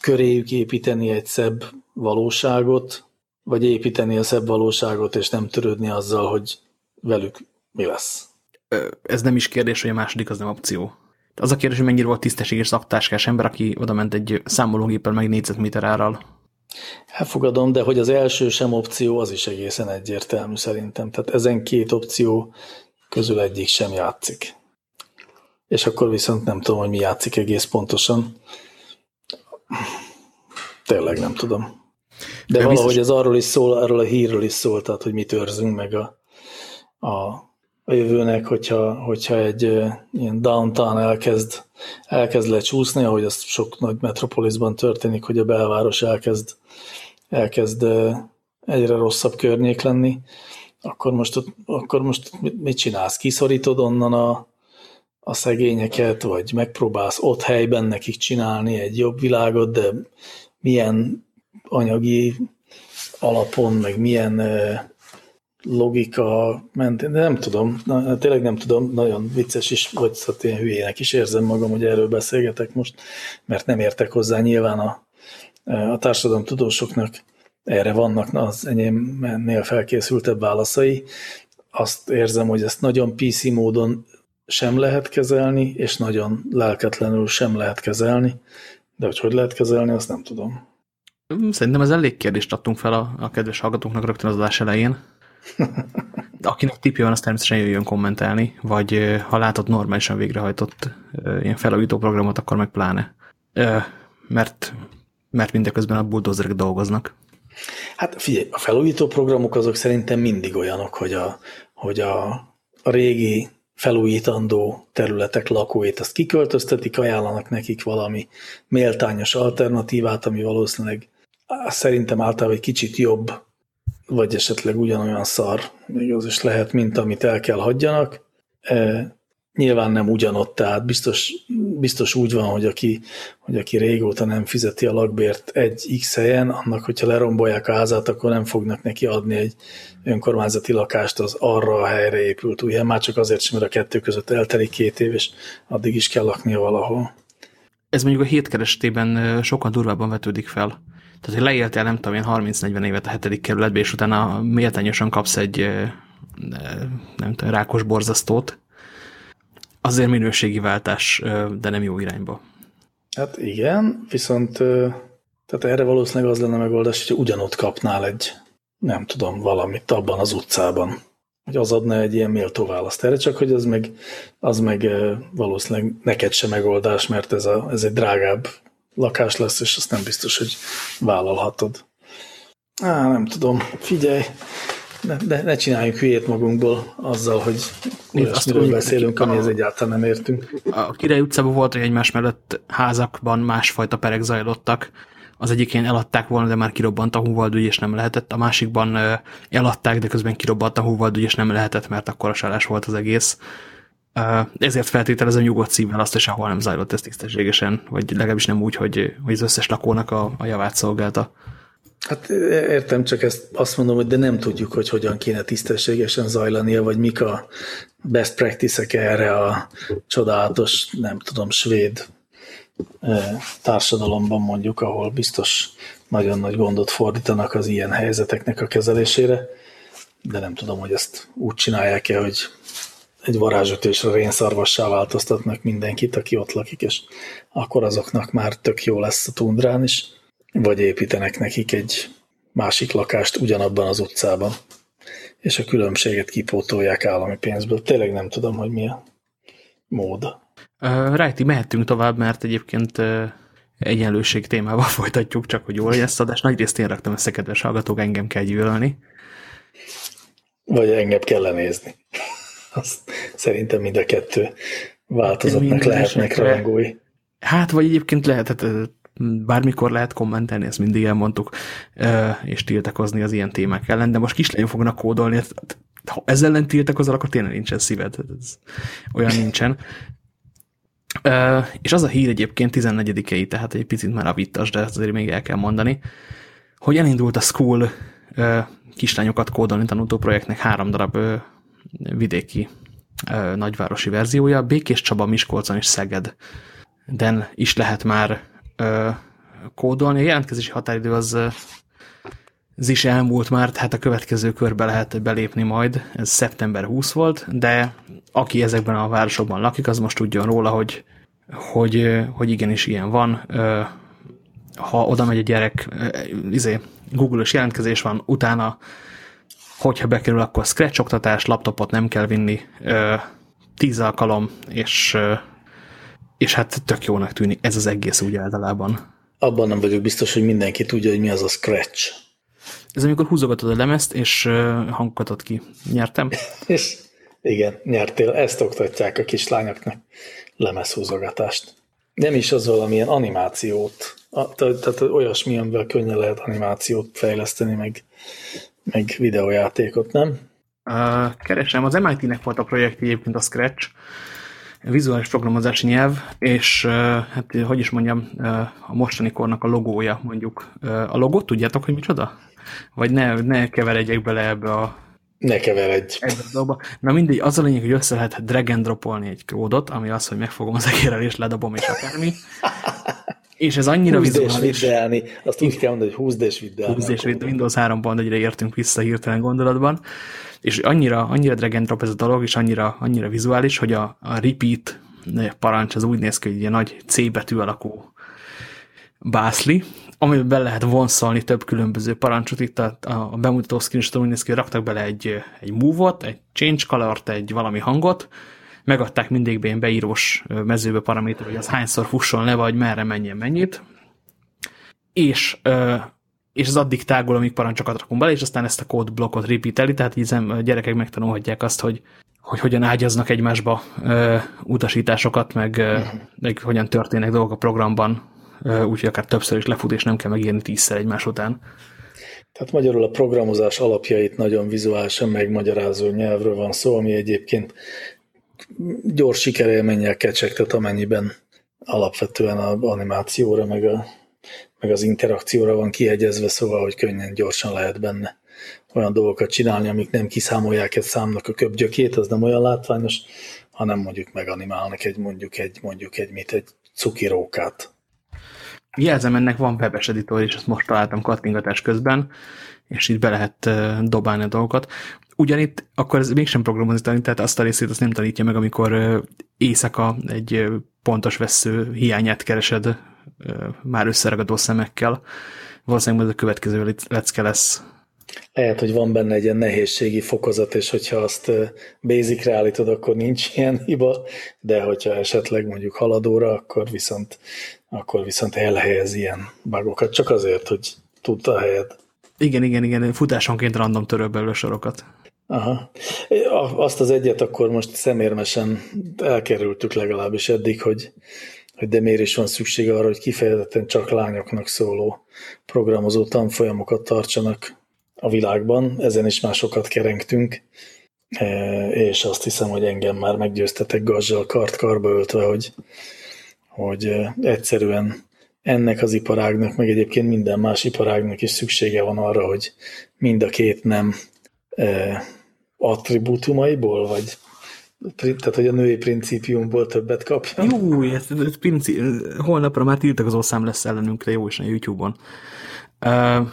köréjük építeni egy szebb valóságot, vagy építeni a szebb valóságot, és nem törődni azzal, hogy velük mi lesz. Ez nem is kérdés, hogy a második az nem opció. Az a kérdés, hogy mennyire volt tisztességes szaktáskás ember, aki oda ment egy számológéppel meg négyzetméter árral. Elfogadom, de hogy az első sem opció, az is egészen egyértelmű szerintem. Tehát ezen két opció közül egyik sem játszik. És akkor viszont nem tudom, hogy mi játszik egész pontosan. Tényleg nem tudom. De, De valahogy biztos... ez arról is szól, arról a hírről is szól, tehát hogy mit őrzünk meg a, a, a jövőnek, hogyha, hogyha egy ilyen downtown elkezd, elkezd lecsúszni, ahogy az sok nagy metropolisban történik, hogy a belváros elkezd, elkezd egyre rosszabb környék lenni, akkor most, akkor most mit csinálsz? Kiszorítod onnan a, a szegényeket, vagy megpróbálsz ott helyben nekik csinálni egy jobb világot, de milyen anyagi alapon, meg milyen logika mentén, de nem tudom, na, tényleg nem tudom, nagyon vicces is, vagy szóval ilyen hülyének is érzem magam, hogy erről beszélgetek most, mert nem értek hozzá nyilván a, a társadalom tudósoknak erre vannak az enyémnél felkészültebb válaszai. Azt érzem, hogy ezt nagyon PC módon sem lehet kezelni, és nagyon lelketlenül sem lehet kezelni, de hogy hogy lehet kezelni, azt nem tudom. Szerintem ez elég kérdést adtunk fel a, a kedves hallgatóknak rögtön az adás elején. Akinek tipje van, azt természetesen jöjjön kommentálni, vagy ha látott normálisan végrehajtott ilyen felújító programot, akkor meg pláne. Mert, mert mindeközben a bulldozerek dolgoznak. Hát figyelj, a felújító programok azok szerintem mindig olyanok, hogy a, hogy a, régi felújítandó területek lakóit azt kiköltöztetik, ajánlanak nekik valami méltányos alternatívát, ami valószínűleg szerintem általában egy kicsit jobb, vagy esetleg ugyanolyan szar, még az is lehet, mint amit el kell hagyjanak. Nyilván nem ugyanott, tehát biztos, biztos úgy van, hogy aki, hogy aki régóta nem fizeti a lakbért egy X helyen, annak, hogyha lerombolják a házát, akkor nem fognak neki adni egy önkormányzati lakást az arra a helyre épült új Már csak azért sem, mert a kettő között eltelik két év, és addig is kell laknia valahol. Ez mondjuk a hétkeresítében sokkal durvábban vetődik fel. Tehát, hogy leéltél nem tudom, én 30-40 évet a hetedik kerületbe, és utána méltányosan kapsz egy nem tudom, rákos borzasztót, azért minőségi váltás, de nem jó irányba. Hát igen, viszont tehát erre valószínűleg az lenne megoldás, hogy ugyanott kapnál egy, nem tudom, valamit abban az utcában. Hogy az adna egy ilyen méltó választ erre, csak hogy az meg, az meg valószínűleg neked se megoldás, mert ez, a, ez egy drágább lakás lesz, és azt nem biztos, hogy vállalhatod. Á, nem tudom. Figyelj, ne, ne, ne csináljunk hülyét magunkból azzal, hogy olyasmiről beszélünk, amihez egyáltalán nem értünk. A Király utcában volt, hogy egymás mellett házakban másfajta perek zajlottak. Az egyikén eladták volna, de már kirobbant a húvaldügy, és nem lehetett. A másikban eladták, de közben kirobbant a húvaldügy, és nem lehetett, mert akkor a salás volt az egész. Ezért feltételezem nyugodt szívvel azt, és ahol nem zajlott ez tisztességesen, vagy legalábbis nem úgy, hogy, hogy az összes lakónak a, a javát szolgálta. Hát értem, csak ezt azt mondom, hogy de nem tudjuk, hogy hogyan kéne tisztességesen zajlania, vagy mik a best practice-ek erre a csodálatos, nem tudom, svéd társadalomban mondjuk, ahol biztos nagyon nagy gondot fordítanak az ilyen helyzeteknek a kezelésére, de nem tudom, hogy ezt úgy csinálják-e, hogy egy varázsütésre rénszarvassá változtatnak mindenkit, aki ott lakik, és akkor azoknak már tök jó lesz a tundrán is vagy építenek nekik egy másik lakást ugyanabban az utcában, és a különbséget kipótolják állami pénzből. Tényleg nem tudom, hogy mi a mód. Uh, Rájti, mehetünk tovább, mert egyébként uh, egyenlőség témával folytatjuk, csak hogy jól legyen ezt adást. Nagyrészt én raktam össze, kedves hallgatók, engem kell gyűlölni. Vagy engem kell lenézni. Azt szerintem mind a kettő változatnak lehetnek rangói. Hát, vagy egyébként lehet, hát, bármikor lehet kommentelni, ezt mindig elmondtuk, és tiltakozni az ilyen témák ellen, de most kislányok fognak kódolni, ha ezzel ellen tiltakozol, akkor tényleg nincsen szíved. Ez olyan nincsen. És az a hír egyébként 14-i, tehát egy picit már a vittas, de azért még el kell mondani, hogy elindult a School kislányokat kódolni tanultó projektnek három darab vidéki nagyvárosi verziója, Békés Csaba, Miskolcon és Szeged. Den is lehet már kódolni. A jelentkezési határidő az, az is elmúlt már, tehát a következő körbe lehet belépni majd. Ez szeptember 20 volt, de aki ezekben a városokban lakik, az most tudjon róla, hogy, hogy, hogy igenis ilyen van. Ha oda megy a gyerek, izé, Google-os jelentkezés van, utána hogyha bekerül, akkor scratch oktatás, laptopot nem kell vinni, tíz alkalom, és és hát tök jónak tűnik ez az egész úgy általában. Abban nem vagyok biztos, hogy mindenki tudja, hogy mi az a scratch. Ez amikor húzogatod a lemezt, és hangokat ad ki. Nyertem? és igen, nyertél. Ezt oktatják a kislányoknak, lemezhúzogatást. Nem is az valamilyen animációt, tehát olyasmi, amivel könnyen lehet animációt fejleszteni, meg, meg videójátékot, nem? Uh, keresem, az MIT-nek volt a projekt egyébként a Scratch, vizuális programozási nyelv, és hát hogy is mondjam, a mostani kornak a logója mondjuk. A logót tudjátok, hogy micsoda? Vagy ne, ne keveredjek bele ebbe a ne keveredj. Na mindegy, az a lényeg, hogy össze lehet drag and dropolni egy kódot, ami az, hogy megfogom az egérrel és ledobom és akármi. És ez annyira húzd vizuális. Videálni. Azt úgy kell mondani, hogy húzd és videálni. Húzd és videálni. Windows 3.1-re értünk vissza hirtelen gondolatban. És annyira, annyira drag and drop ez a dolog, és annyira, annyira vizuális, hogy a, a repeat parancs az úgy néz ki, hogy egy nagy C betű alakú bászli, amiben be lehet vonszolni több különböző parancsot. Itt a, a bemutató screenshot úgy néz ki, hogy raktak bele egy, egy move-ot, egy change color egy valami hangot, megadták mindig ilyen beírós mezőbe paraméter, hogy az hányszor fusson le, vagy merre menjen mennyit, és, és az addig tágul, amíg parancsokat rakunk bele, és aztán ezt a kódblokkot repeateli, tehát így a gyerekek megtanulhatják azt, hogy, hogy hogyan ágyaznak egymásba utasításokat, meg, meg hogyan történnek dolgok a programban, úgyhogy akár többször is lefut, és nem kell megírni tízszer egymás után. Tehát magyarul a programozás alapjait nagyon vizuálisan megmagyarázó nyelvről van szó, ami egyébként gyors sikerélménnyel kecsegtet, amennyiben alapvetően a animációra, meg, a, meg az interakcióra van kiegyezve, szóval, hogy könnyen, gyorsan lehet benne olyan dolgokat csinálni, amik nem kiszámolják egy számnak a köbgyökét, az nem olyan látványos, hanem mondjuk meganimálnak egy mondjuk egy, mondjuk egy, mit, egy cukirókát. Jelzem, ennek van webes editor, és ezt most találtam kattingatás közben, és itt be lehet dobálni a dolgokat. Ugyanitt akkor ez mégsem programozni tanít, tehát azt a részét azt nem tanítja meg, amikor éjszaka egy pontos vesző hiányát keresed már összeragadó szemekkel. Valószínűleg ez a következő lecke lesz. Lehet, hogy van benne egy ilyen nehézségi fokozat, és hogyha azt basic állítod, akkor nincs ilyen hiba, de hogyha esetleg mondjuk haladóra, akkor viszont, akkor viszont elhelyez ilyen bugokat, csak azért, hogy tudta a helyed. Igen, igen, igen, futásonként random töröl belőle sorokat. Aha. Azt az egyet akkor most szemérmesen elkerültük legalábbis eddig, hogy, hogy de miért is van szüksége arra, hogy kifejezetten csak lányoknak szóló programozó tanfolyamokat tartsanak a világban. Ezen is másokat kerengtünk, e, és azt hiszem, hogy engem már meggyőztetek gazsal kart karba öltve, hogy, hogy e, egyszerűen ennek az iparágnak, meg egyébként minden más iparágnak is szüksége van arra, hogy mind a két nem e, attribútumaiból, vagy tehát, hogy a női principiumból többet kapja. Jó, ez, ez princi... holnapra már tiltakozó szám lesz ellenünk, de jó is a YouTube-on. Uh,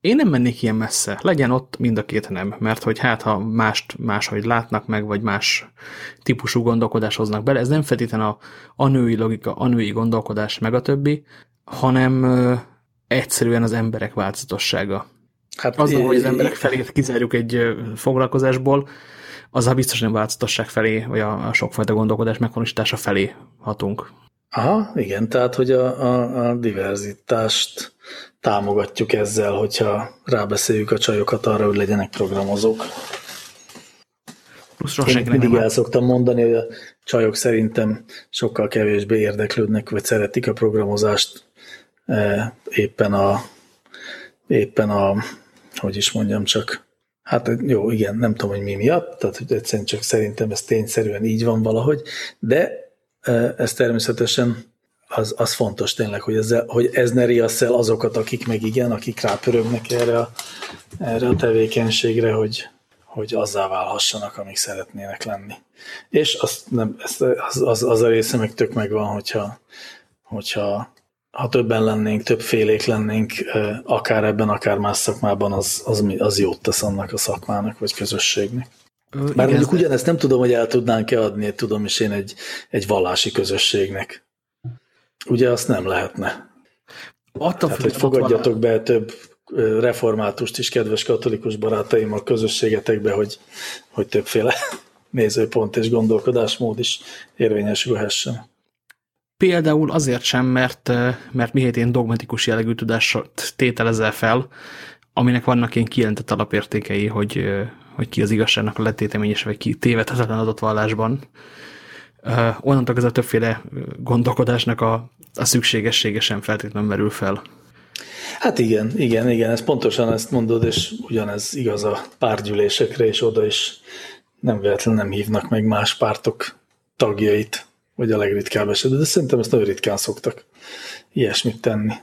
én nem mennék ilyen messze. Legyen ott mind a két nem, mert hogy hát, ha mást máshogy látnak meg, vagy más típusú gondolkodás hoznak bele, ez nem feltétlenül a, a női logika, a női gondolkodás, meg a többi, hanem ö, egyszerűen az emberek változatossága. Hát az, hogy az emberek felé kizárjuk egy foglalkozásból, az a biztos nem változatosság felé, vagy a, a sokfajta gondolkodás meghonosítása felé hatunk. Aha, igen, tehát hogy a, a, a diverzitást támogatjuk ezzel, hogyha rábeszéljük a csajokat arra, hogy legyenek programozók. Plusz Én mindig el szoktam mondani, hogy a csajok szerintem sokkal kevésbé érdeklődnek, vagy szeretik a programozást e, éppen a éppen a, hogy is mondjam csak, hát jó, igen, nem tudom, hogy mi miatt, tehát hogy egyszerűen csak szerintem ez tényszerűen így van valahogy, de e, ez természetesen az, az fontos tényleg, hogy, ezzel, hogy ez ne riassz azokat, akik meg igen, akik rápörögnek erre a, erre a tevékenységre, hogy, hogy azzá válhassanak, amik szeretnének lenni. És azt nem, az, az, az a része meg tök megvan, hogyha, hogyha ha többen lennénk, többfélék lennénk, akár ebben, akár más szakmában, az, az, az jót tesz annak a szakmának, vagy közösségnek. Már mondjuk ugyanezt nem tudom, hogy el tudnánk-e adni, tudom is én egy, egy vallási közösségnek. Ugye azt nem lehetne. Attól Tehát, hogy fogadjatok be több reformátust is, kedves katolikus barátaim a közösségetekbe, hogy, hogy többféle nézőpont és gondolkodásmód is érvényesülhessen. Például azért sem, mert, mert miért én dogmatikus jellegű tudást tételezel fel, aminek vannak ilyen kijelentett alapértékei, hogy, hogy ki az igazságnak a letéteményes, vagy ki tévedhetetlen adott vallásban, onnantól ez a többféle gondolkodásnak a, a szükségessége sem feltétlenül merül fel. Hát igen, igen, igen, ez pontosan ezt mondod, és ugyanez igaz a párgyűlésekre, és oda is nem véletlenül nem hívnak meg más pártok tagjait, vagy a legritkább esetben, de szerintem ezt nagyon ritkán szoktak ilyesmit tenni.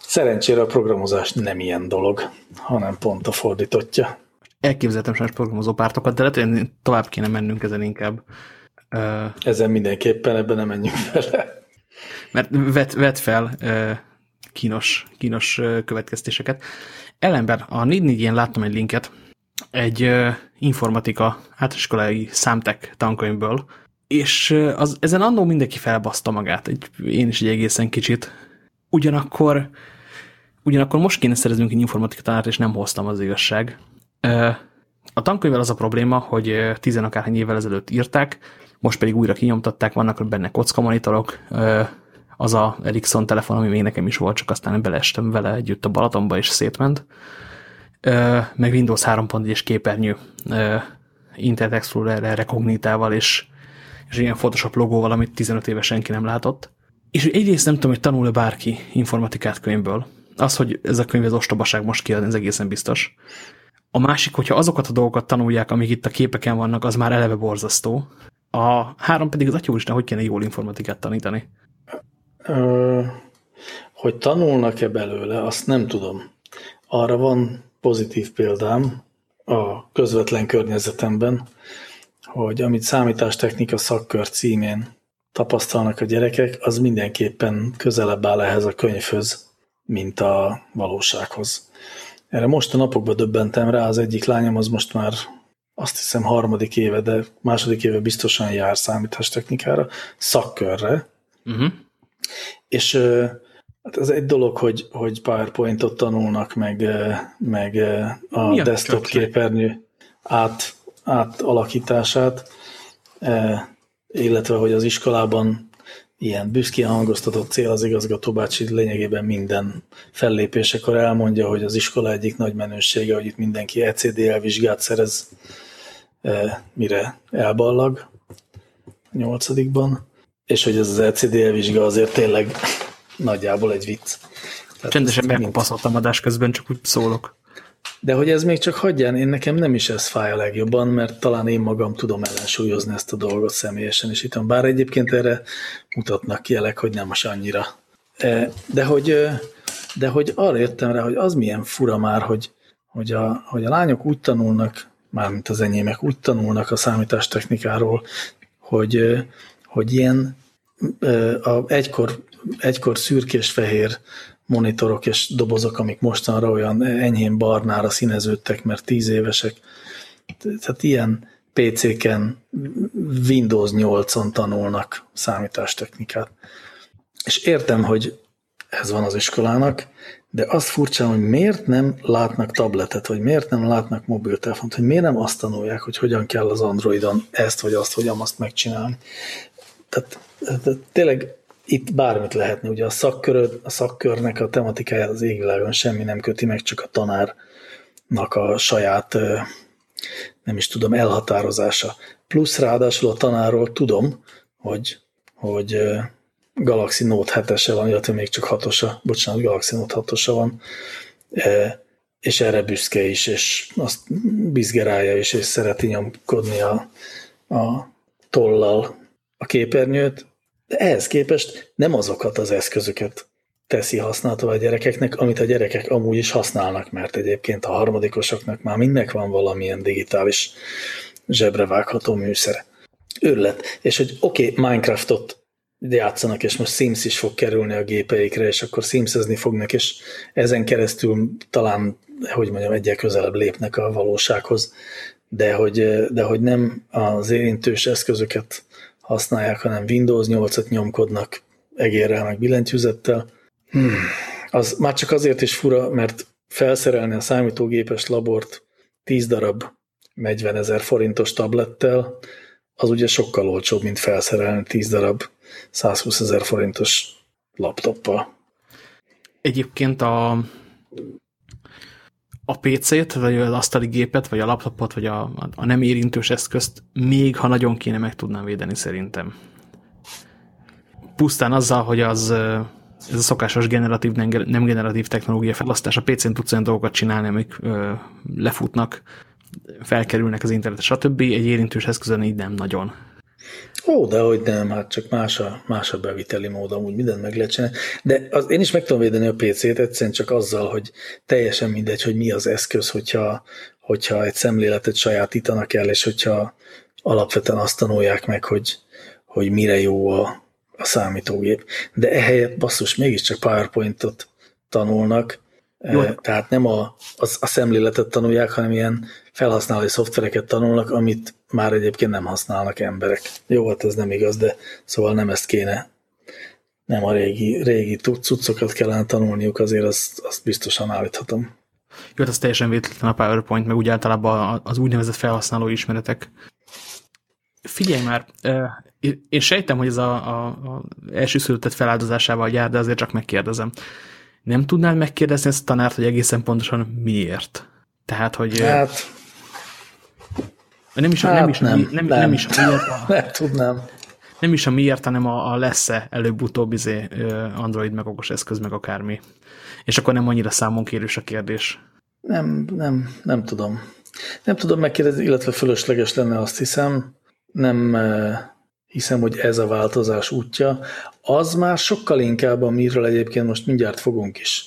Szerencsére a programozás nem ilyen dolog, hanem pont a fordítottja. Elképzeltem sajnos programozó pártokat, de lehet, hogy tovább kéne mennünk ezen inkább. Ezen mindenképpen, ebben nem menjünk vele. Mert vet, vet fel kínos, kínos következtéseket. Ellenben a 4 ilyen láttam egy linket, egy informatika általánosiskolai számtek tankönyvből, és az, ezen annó mindenki felbaszta magát, egy, én is egy egészen kicsit. Ugyanakkor, ugyanakkor most kéne szereznünk egy informatika tanárt, és nem hoztam az igazság. A tankönyvvel az a probléma, hogy tizenakárhány évvel ezelőtt írták, most pedig újra kinyomtatták, vannak benne monitorok, az a Ericsson telefon, ami még nekem is volt, csak aztán beleestem vele együtt a Balatonba, és szétment. Meg Windows 3.1-es képernyő Internet Explorer rekognitával, és, és ilyen Photoshop logóval, amit 15 éve senki nem látott. És egyrészt nem tudom, hogy tanul-e bárki informatikát könyvből. Az, hogy ez a könyv az ostobaság most kiadni, ez egészen biztos. A másik, hogyha azokat a dolgokat tanulják, amik itt a képeken vannak, az már eleve borzasztó. A három pedig az atya úristen, hogy kéne jól informatikát tanítani. Hogy tanulnak-e belőle, azt nem tudom. Arra van pozitív példám a közvetlen környezetemben, hogy amit számítástechnika szakkör címén tapasztalnak a gyerekek, az mindenképpen közelebb áll ehhez a könyvhöz, mint a valósághoz. Erre most a napokban döbbentem rá, az egyik lányom az most már azt hiszem harmadik éve, de második éve biztosan jár számítástechnikára, szakkörre, uh-huh. és hát ez egy dolog, hogy, hogy PowerPointot tanulnak, meg, meg a Mi desktop képernyő át, átalakítását, illetve hogy az iskolában ilyen büszkén hangoztatott cél az igazgató bácsi lényegében minden fellépésekor elmondja, hogy az iskola egyik nagy menősége, hogy itt mindenki ECDL vizsgát szerez, e, mire elballag a nyolcadikban, és hogy ez az ECDL vizsga azért tényleg nagyjából egy vicc. Tehát Csendesen megkopaszoltam adás közben, csak úgy szólok. De hogy ez még csak hagyján, én nekem nem is ez fáj a legjobban, mert talán én magam tudom ellensúlyozni ezt a dolgot személyesen is itt. Bár egyébként erre mutatnak jelek, hogy nem most annyira. E, de hogy, de hogy arra jöttem rá, hogy az milyen fura már, hogy, hogy, a, hogy a lányok úgy tanulnak, mármint az enyémek, úgy tanulnak a számítástechnikáról, hogy, hogy ilyen a egykor, egykor szürkés-fehér monitorok és dobozok, amik mostanra olyan enyhén barnára színeződtek, mert tíz évesek. Tehát ilyen PC-ken Windows 8-on tanulnak számítástechnikát. És értem, hogy ez van az iskolának, de azt furcsa, hogy miért nem látnak tabletet, vagy miért nem látnak mobiltelefont, hogy miért nem azt tanulják, hogy hogyan kell az Androidon ezt vagy azt, hogyan azt megcsinálni. Tehát, tehát tényleg itt bármit lehetne. Ugye a, szakköröd, a szakkörnek a tematikáját az égvilágon semmi nem köti meg, csak a tanárnak a saját, nem is tudom, elhatározása. Plusz ráadásul a tanárról tudom, hogy, hogy Galaxy Note 7-ese van, illetve még csak 6-osa, bocsánat, Galaxy Note 6-osa van, és erre büszke is, és azt bizgerálja is, és szereti nyomkodni a, a tollal a képernyőt, de ehhez képest nem azokat az eszközöket teszi használható a gyerekeknek, amit a gyerekek amúgy is használnak, mert egyébként a harmadikosoknak már mindnek van valamilyen digitális zsebrevágható műszere. Őrület. És hogy oké, okay, Minecraftot játszanak, és most Sims is fog kerülni a gépeikre, és akkor Simsezni fognak, és ezen keresztül talán, hogy mondjam, egyel közelebb lépnek a valósághoz, de hogy, de hogy nem az érintős eszközöket használják, hanem Windows 8-at nyomkodnak egérrel, meg billentyűzettel. Hmm. Az már csak azért is fura, mert felszerelni a számítógépes labort 10 darab 40 ezer forintos tablettel, az ugye sokkal olcsóbb, mint felszerelni 10 darab 120 ezer forintos laptoppal. Egyébként a, a PC-t, vagy az asztali gépet, vagy a laptopot, vagy a, a nem érintős eszközt még, ha nagyon kéne, meg tudnám védeni szerintem. Pusztán azzal, hogy az ez a szokásos generatív, nem generatív technológia felasztás, a PC-n tudsz olyan dolgokat csinálni, amik ö, lefutnak, felkerülnek az internetre, stb. Egy érintős eszközön így nem nagyon. Ó, de hogy nem, hát csak más a, más a beviteli mód, amúgy mindent meg lehet csinálni. De az, én is meg tudom védeni a PC-t, egyszerűen csak azzal, hogy teljesen mindegy, hogy mi az eszköz, hogyha, hogyha egy szemléletet sajátítanak el, és hogyha alapvetően azt tanulják meg, hogy, hogy mire jó a, a számítógép. De ehelyett basszus mégiscsak PowerPointot tanulnak, jó. Tehát nem a, a, a szemléletet tanulják, hanem ilyen felhasználói szoftvereket tanulnak, amit már egyébként nem használnak emberek. Jó, hát ez nem igaz, de szóval nem ezt kéne, nem a régi, régi cuccokat kellene tanulniuk, azért azt, azt biztosan állíthatom. Jó, hát az teljesen véletlen a PowerPoint, meg úgy általában az úgynevezett felhasználó ismeretek. Figyelj már, én sejtem, hogy ez a, a, a elsőszülöttet feláldozásával jár, de azért csak megkérdezem. Nem tudnál megkérdezni ezt a tanárt, hogy egészen pontosan miért? Tehát, hogy... Hát, nem is, hát nem, is, nem, nem, nem, nem is a miért, a, nem tudnám. Nem is a miért, hanem a, a lesz-e előbb-utóbb izé, Android meg okos eszköz meg akármi. És akkor nem annyira számonkérős a kérdés. Nem, nem, nem tudom. Nem tudom megkérdezni, illetve fölösleges lenne, azt hiszem. Nem hiszem, hogy ez a változás útja. Az már sokkal inkább, amiről egyébként most mindjárt fogunk is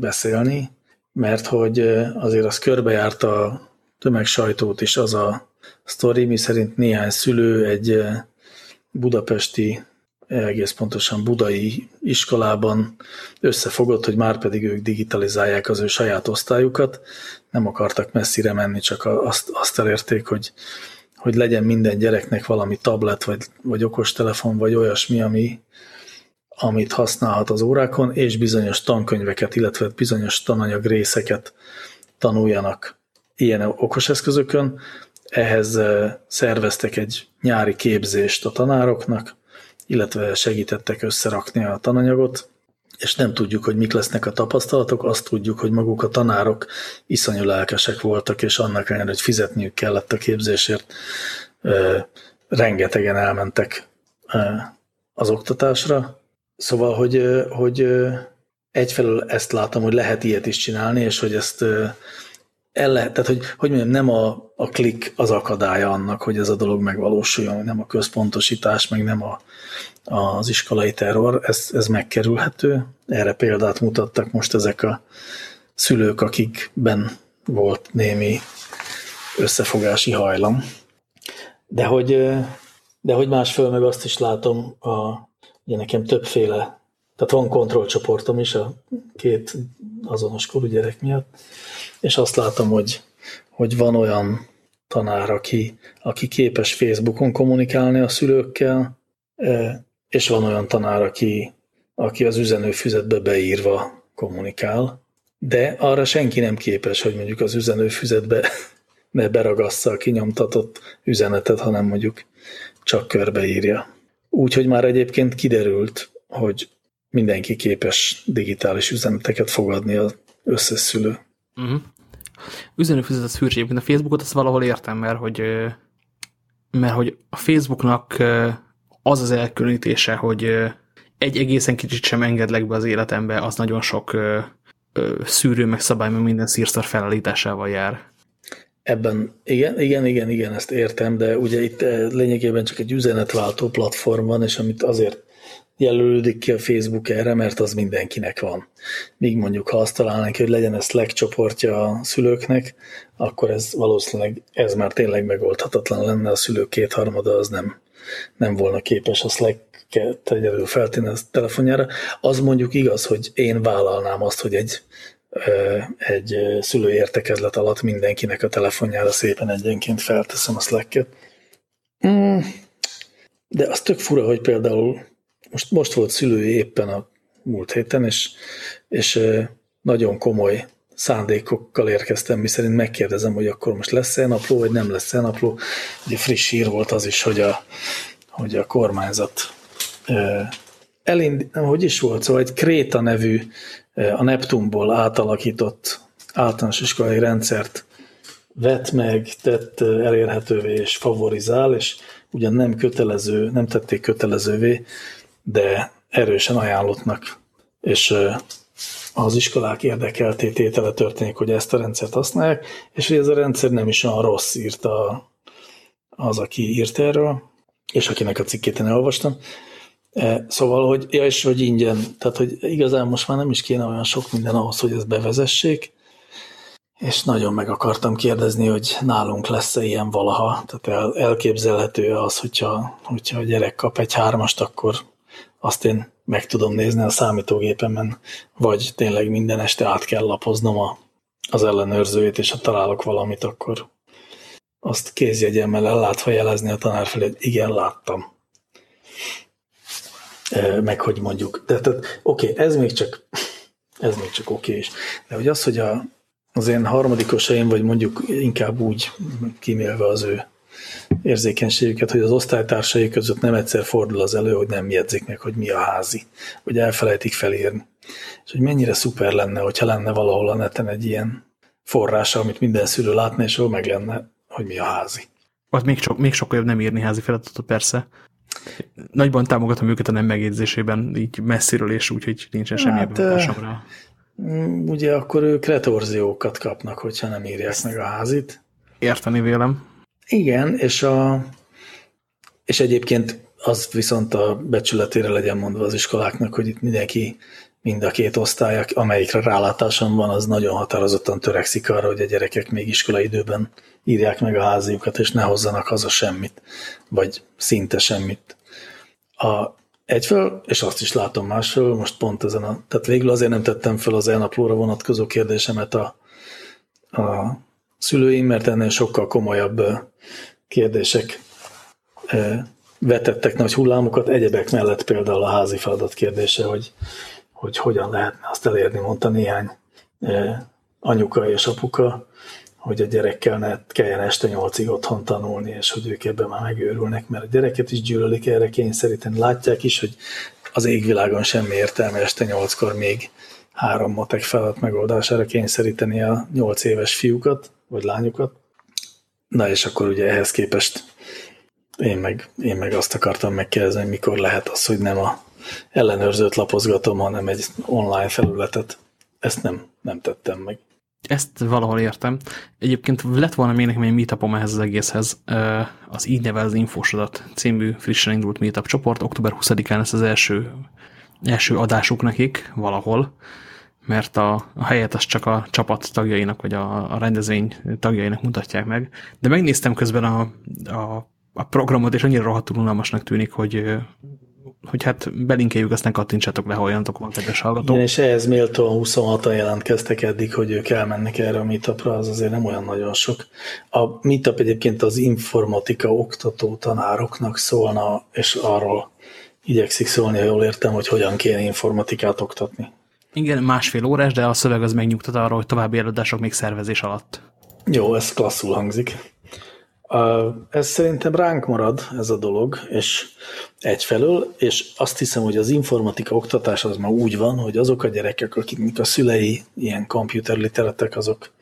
beszélni, mert hogy azért az körbejárt a tömegsajtót is. Az a sztori, mi szerint néhány szülő egy budapesti, egész pontosan budai iskolában összefogott, hogy már pedig ők digitalizálják az ő saját osztályukat, nem akartak messzire menni, csak azt, azt elérték, hogy, hogy legyen minden gyereknek valami tablet, vagy, vagy okostelefon, vagy olyasmi, ami, amit használhat az órákon, és bizonyos tankönyveket, illetve bizonyos tananyag részeket tanuljanak ilyen okos eszközökön. Ehhez szerveztek egy nyári képzést a tanároknak, illetve segítettek összerakni a tananyagot, és nem tudjuk, hogy mik lesznek a tapasztalatok, azt tudjuk, hogy maguk a tanárok iszonyú lelkesek voltak, és annak ellenére, hogy fizetniük kellett a képzésért, rengetegen elmentek az oktatásra. Szóval, hogy, hogy egyfelől ezt látom, hogy lehet ilyet is csinálni, és hogy ezt el lehet, tehát hogy, hogy mondjam, nem a, a klik az akadálya annak, hogy ez a dolog megvalósuljon, nem a központosítás, meg nem a, az iskolai terror, ez, ez megkerülhető. Erre példát mutattak most ezek a szülők, akikben volt némi összefogási hajlam. De hogy, de hogy másfél meg azt is látom, a, ugye nekem többféle, tehát van kontrollcsoportom is a két azonos korú gyerek miatt, és azt látom, hogy, hogy van olyan tanár, aki, aki képes Facebookon kommunikálni a szülőkkel, és van olyan tanár, aki, aki az üzenőfüzetbe beírva kommunikál, de arra senki nem képes, hogy mondjuk az üzenőfüzetbe ne beragassza a kinyomtatott üzenetet, hanem mondjuk csak körbeírja. Úgyhogy már egyébként kiderült, hogy mindenki képes digitális üzeneteket fogadni az összes szülő. Uh mhm. -huh. Üzenőfüzet az. Egyébként a Facebookot azt valahol értem, mert hogy, mert hogy a Facebooknak az az elkülönítése, hogy egy egészen kicsit sem engedlek be az életembe, az nagyon sok szűrő, meg szabály, meg minden szírszar felállításával jár. Ebben igen, igen, igen, igen, ezt értem, de ugye itt lényegében csak egy üzenetváltó platform van, és amit azért jelölődik ki a Facebook erre, mert az mindenkinek van. Míg mondjuk, ha azt találnánk, hogy legyen ez Slack csoportja a szülőknek, akkor ez valószínűleg, ez már tényleg megoldhatatlan lenne, a szülők kétharmada az nem, nem volna képes a Slack-et egyedül feltenni a telefonjára. Az mondjuk igaz, hogy én vállalnám azt, hogy egy, egy szülő értekezlet alatt mindenkinek a telefonjára szépen egyenként felteszem a Slack-et. Mm. De az tök fura, hogy például most, most volt szülői éppen a múlt héten, és, és nagyon komoly szándékokkal érkeztem, miszerint megkérdezem, hogy akkor most lesz-e napló, vagy nem lesz-e napló. Ugye friss hír volt az is, hogy a, hogy a kormányzat elind, hogy is volt, szóval egy Kréta nevű, a Neptunból átalakított általános iskolai rendszert vett meg, tett elérhetővé és favorizál, és ugyan nem kötelező, nem tették kötelezővé, de erősen ajánlottnak, és az iskolák érdekeltététele történik, hogy ezt a rendszert használják, és hogy ez a rendszer nem is olyan rossz írta az, aki írt erről, és akinek a cikkét én elolvastam. E, szóval, hogy, ja, és hogy ingyen, tehát, hogy igazán most már nem is kéne olyan sok minden ahhoz, hogy ezt bevezessék, és nagyon meg akartam kérdezni, hogy nálunk lesz-e ilyen valaha, tehát el, elképzelhető az, hogyha, hogyha a gyerek kap egy hármast, akkor azt én meg tudom nézni a számítógépemen, vagy tényleg minden este át kell lapoznom a, az ellenőrzőjét, és ha találok valamit, akkor azt kézjegyemmel ellátva jelezni a tanár felé, hogy igen, láttam. Meg hogy mondjuk, de tehát oké, ez még csak ez még csak oké okay is. De hogy az, hogy a, az én harmadikosaim, vagy mondjuk inkább úgy kímélve az ő érzékenységüket, hogy az osztálytársai között nem egyszer fordul az elő, hogy nem jegyzik meg, hogy mi a házi, hogy elfelejtik felírni. És hogy mennyire szuper lenne, hogyha lenne valahol a neten egy ilyen forrása, amit minden szülő látna, és ahol meg lenne, hogy mi a házi. Az még, sok, még sokkal jobb nem írni házi feladatot, persze. Nagyban támogatom őket a nem megjegyzésében, így messziről, és úgy, hogy nincsen semmi hát, rá. Mm, ugye akkor ők retorziókat kapnak, hogyha nem írják Ezt meg a házit. Érteni vélem. Igen, és, a, és egyébként az viszont a becsületére legyen mondva az iskoláknak, hogy itt mindenki, mind a két osztály, amelyikre rálátásom van, az nagyon határozottan törekszik arra, hogy a gyerekek még iskola időben írják meg a háziukat, és ne hozzanak haza semmit, vagy szinte semmit. A egyföl, és azt is látom másföl, most pont ezen a, tehát végül azért nem tettem fel az elnaplóra vonatkozó kérdésemet a, a szülőim, mert ennél sokkal komolyabb kérdések vetettek nagy hullámokat, egyebek mellett például a házi feladat kérdése, hogy, hogy hogyan lehetne azt elérni, mondta néhány anyuka és apuka, hogy a gyerekkel ne kelljen este nyolcig otthon tanulni, és hogy ők ebben már megőrülnek, mert a gyereket is gyűlölik erre kényszeríteni. Látják is, hogy az égvilágon semmi értelme este nyolckor még három matek feladat megoldására kényszeríteni a nyolc éves fiúkat, vagy lányokat. Na és akkor ugye ehhez képest én meg, én meg azt akartam megkérdezni, mikor lehet az, hogy nem a ellenőrzőt lapozgatom, hanem egy online felületet. Ezt nem, nem tettem meg. Ezt valahol értem. Egyébként lett volna még nekem egy meetupom ehhez az egészhez. Az így nevel az című frissen indult meetup csoport. Október 20-án lesz az első, első adásuk nekik valahol, mert a, a helyet azt csak a csapat tagjainak, vagy a, a rendezvény tagjainak mutatják meg. De megnéztem közben a, a, a programot, és annyira rohadtul unalmasnak tűnik, hogy hogy hát belinkeljük, aztán kattintsatok le, ha olyanatok van, kedves hallgatók. Igen, és ehhez méltóan 26-an jelentkeztek eddig, hogy ők elmennek erre a meetupra, az azért nem olyan nagyon sok. A meetup egyébként az informatika oktató tanároknak szólna, és arról igyekszik szólni, ha jól értem, hogy hogyan kéne informatikát oktatni. Igen, másfél órás, de a szöveg az megnyugtat arról, hogy további előadások még szervezés alatt. Jó, ez klasszul hangzik. Ez szerintem ránk marad ez a dolog, és egyfelől, és azt hiszem, hogy az informatika oktatás az ma úgy van, hogy azok a gyerekek, akiknek a szülei ilyen komputerliteretek, azok,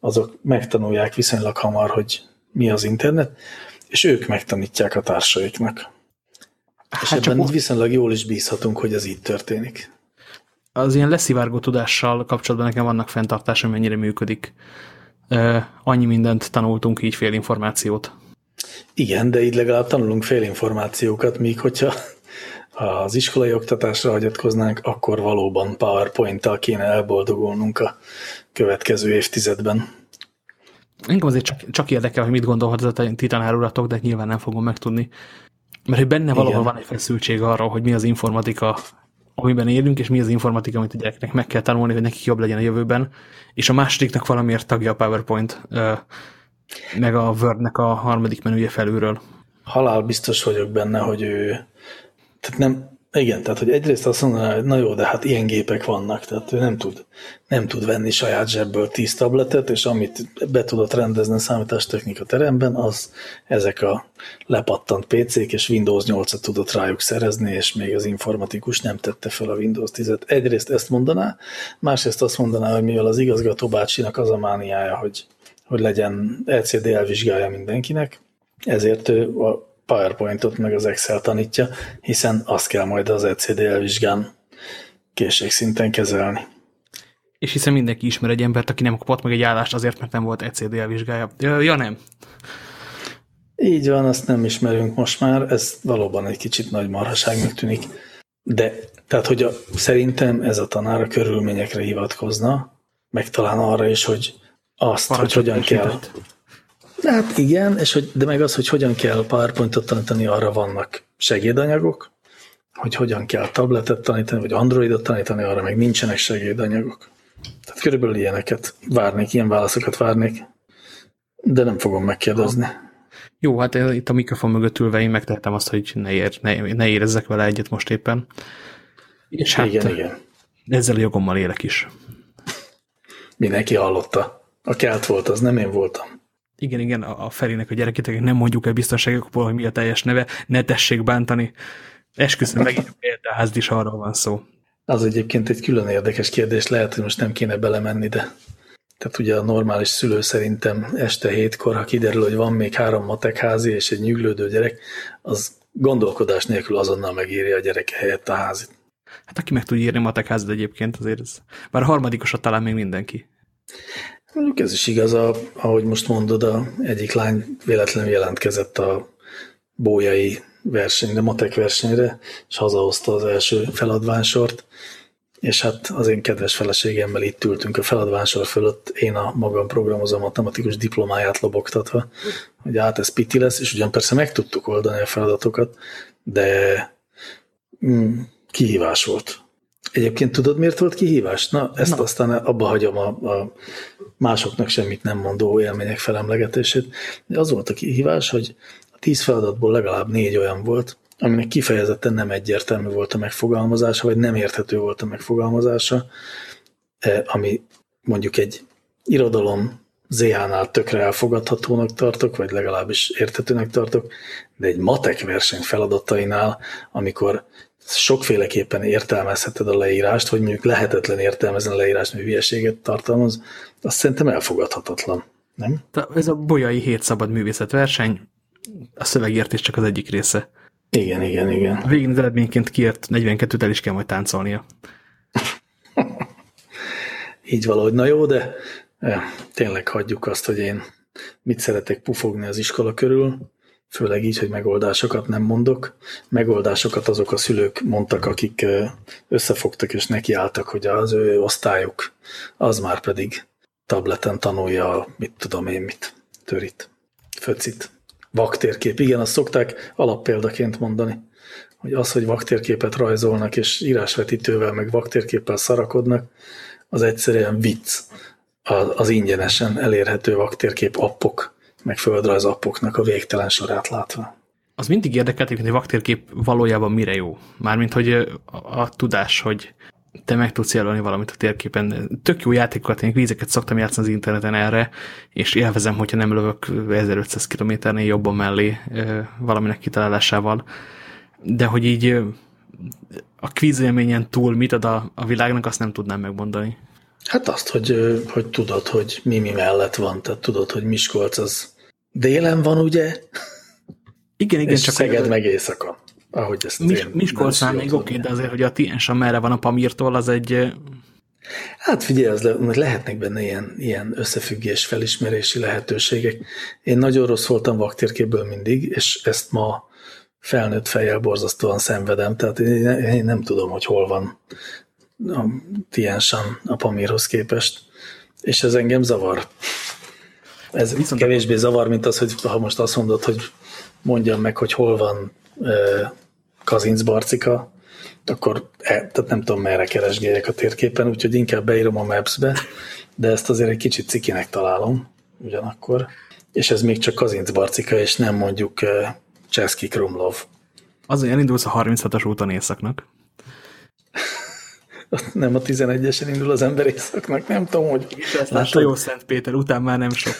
azok megtanulják viszonylag hamar, hogy mi az internet, és ők megtanítják a társaiknak. Hát és ebben így viszonylag jól is bízhatunk, hogy ez így történik. Az ilyen leszivárgó tudással kapcsolatban nekem vannak fenntartása, mennyire működik annyi mindent tanultunk így fél információt. Igen, de így legalább tanulunk fél információkat, míg hogyha az iskolai oktatásra hagyatkoznánk, akkor valóban PowerPoint-tal kéne elboldogulnunk a következő évtizedben. Engem azért csak, csak érdekel, hogy mit gondolhat a ti tanárulatok, de nyilván nem fogom megtudni. Mert hogy benne valahol Igen. van egy feszültség arra, hogy mi az informatika amiben élünk, és mi az informatika, amit a gyereknek meg kell tanulni, hogy nekik jobb legyen a jövőben, és a másodiknak valamiért tagja a PowerPoint, meg a Wordnek a harmadik menüje felülről. Halál biztos vagyok benne, hogy ő tehát nem, igen, tehát hogy egyrészt azt mondaná, hogy na jó, de hát ilyen gépek vannak, tehát ő nem tud, nem tud venni saját zsebből tíz tabletet, és amit be tudott rendezni a számítástechnika teremben, az ezek a lepattant PC-k, és Windows 8-at tudott rájuk szerezni, és még az informatikus nem tette fel a Windows 10-et. Egyrészt ezt mondaná, másrészt azt mondaná, hogy mivel az igazgató bácsinak az a mániája, hogy, hogy legyen LCD elvizsgálja mindenkinek, ezért ő a PowerPointot meg az Excel tanítja, hiszen azt kell majd az ECDL vizsgán készségszinten kezelni. És hiszen mindenki ismer egy embert, aki nem kapott meg egy állást azért, mert nem volt ECDL vizsgája. Ja, nem. Így van, azt nem ismerünk most már, ez valóban egy kicsit nagy marhaságnak tűnik. De, tehát, hogy a, szerintem ez a tanár a körülményekre hivatkozna, meg talán arra is, hogy azt, Parancsot hogy hogyan kell, Hát igen, és hogy, de meg az, hogy hogyan kell PowerPoint-ot tanítani, arra vannak segédanyagok, hogy hogyan kell tabletet tanítani, vagy Androidot tanítani, arra meg nincsenek segédanyagok. Tehát körülbelül ilyeneket várnék, ilyen válaszokat várnék, de nem fogom megkérdezni. Jó, hát itt a mikrofon mögött ülve én megtehetem azt, hogy ne, ér, ne, ne érezzek vele egyet most éppen. És hát igen, igen. ezzel a jogommal élek is. Mindenki hallotta. A kelt volt, az nem én voltam. Igen, igen, a Ferinek a gyerekétek nem mondjuk el biztonságokból, hogy mi a teljes neve, ne tessék bántani. Esküszöm, megint a házd is arról van szó. Az egyébként egy külön érdekes kérdés, lehet, hogy most nem kéne belemenni, de tehát ugye a normális szülő szerintem este hétkor, ha kiderül, hogy van még három matekházi és egy nyüglődő gyerek, az gondolkodás nélkül azonnal megírja a gyereke helyett a házit. Hát aki meg tud írni matekházat egyébként, azért ez. Bár a harmadikosat talán még mindenki. Mondjuk ez is igaz, a, ahogy most mondod, a egyik lány véletlenül jelentkezett a bójai versenyre, matek versenyre, és hazahozta az első feladványsort, és hát az én kedves feleségemmel itt ültünk a feladványsor fölött, én a magam programozó matematikus diplomáját lobogtatva, hogy hát ez piti lesz, és ugyan persze meg tudtuk oldani a feladatokat, de mm, kihívás volt. Egyébként tudod, miért volt kihívás? Na, ezt Na. aztán abba hagyom a, a másoknak semmit nem mondó élmények felemlegetését. De az volt a kihívás, hogy a tíz feladatból legalább négy olyan volt, aminek kifejezetten nem egyértelmű volt a megfogalmazása, vagy nem érthető volt a megfogalmazása, e, ami mondjuk egy irodalom ZH-nál tökre elfogadhatónak tartok, vagy legalábbis érthetőnek tartok, de egy matek verseny feladatainál, amikor sokféleképpen értelmezheted a leírást, vagy mondjuk lehetetlen értelmezni a leírást, mert hülyeséget tartalmaz, azt szerintem elfogadhatatlan. Nem? Ez a bolyai hét szabad művészet verseny, a szövegértés csak az egyik része. Igen, igen, igen. A végén az eredményként kiért 42-t el is kell majd táncolnia. Így valahogy, na jó, de ja, tényleg hagyjuk azt, hogy én mit szeretek pufogni az iskola körül, főleg így, hogy megoldásokat nem mondok. Megoldásokat azok a szülők mondtak, akik összefogtak és nekiálltak, hogy az ő osztályuk az már pedig tableten tanulja, mit tudom én mit, törit, föcit. Vaktérkép, igen, azt szokták alappéldaként mondani, hogy az, hogy vaktérképet rajzolnak, és írásvetítővel, meg vaktérképpel szarakodnak, az egyszerűen vicc az ingyenesen elérhető vaktérkép appok, meg földrajz appoknak a végtelen sorát látva. Az mindig érdekelt, hogy a vaktérkép valójában mire jó. Mármint, hogy a, a tudás, hogy te meg tudsz jelölni valamit a térképen. Tök jó játékokat, én vízeket szoktam játszani az interneten erre, és élvezem, hogyha nem lövök 1500 kilométernél jobban mellé valaminek kitalálásával. De hogy így a kvíz élményen túl mit ad a, a világnak, azt nem tudnám megmondani. Hát azt, hogy, hogy tudod, hogy mi mi mellett van, tehát tudod, hogy Miskolc az délen van, ugye? Igen, igen, és csak Szeged meg éjszaka ahogy ezt Mis, Miskolcnál még oké, de azért, hogy a Tiens merre van a Pamirtól, az egy... Hát figyelj, az le, lehetnek benne ilyen, ilyen összefüggés, felismerési lehetőségek. Én nagyon rossz voltam vaktérkéből mindig, és ezt ma felnőtt fejjel borzasztóan szenvedem, tehát én, én nem tudom, hogy hol van a Tiensan a Pamirhoz képest, és ez engem zavar. Ez Viszont kevésbé zavar, mint az, hogy ha most azt mondod, hogy mondjam meg, hogy hol van Kazinc Barcika, akkor e, tehát nem tudom, merre keresgéljek a térképen, úgyhogy inkább beírom a Maps-be, de ezt azért egy kicsit cikinek találom ugyanakkor. És ez még csak Kazinc Barcika, és nem mondjuk uh, Cseszki Krumlov. Azért elindulsz a 36-as úton északnak. Nem a 11-esen indul az ember északnak, nem tudom, hogy... Ez jó Szent Péter, után már nem sok.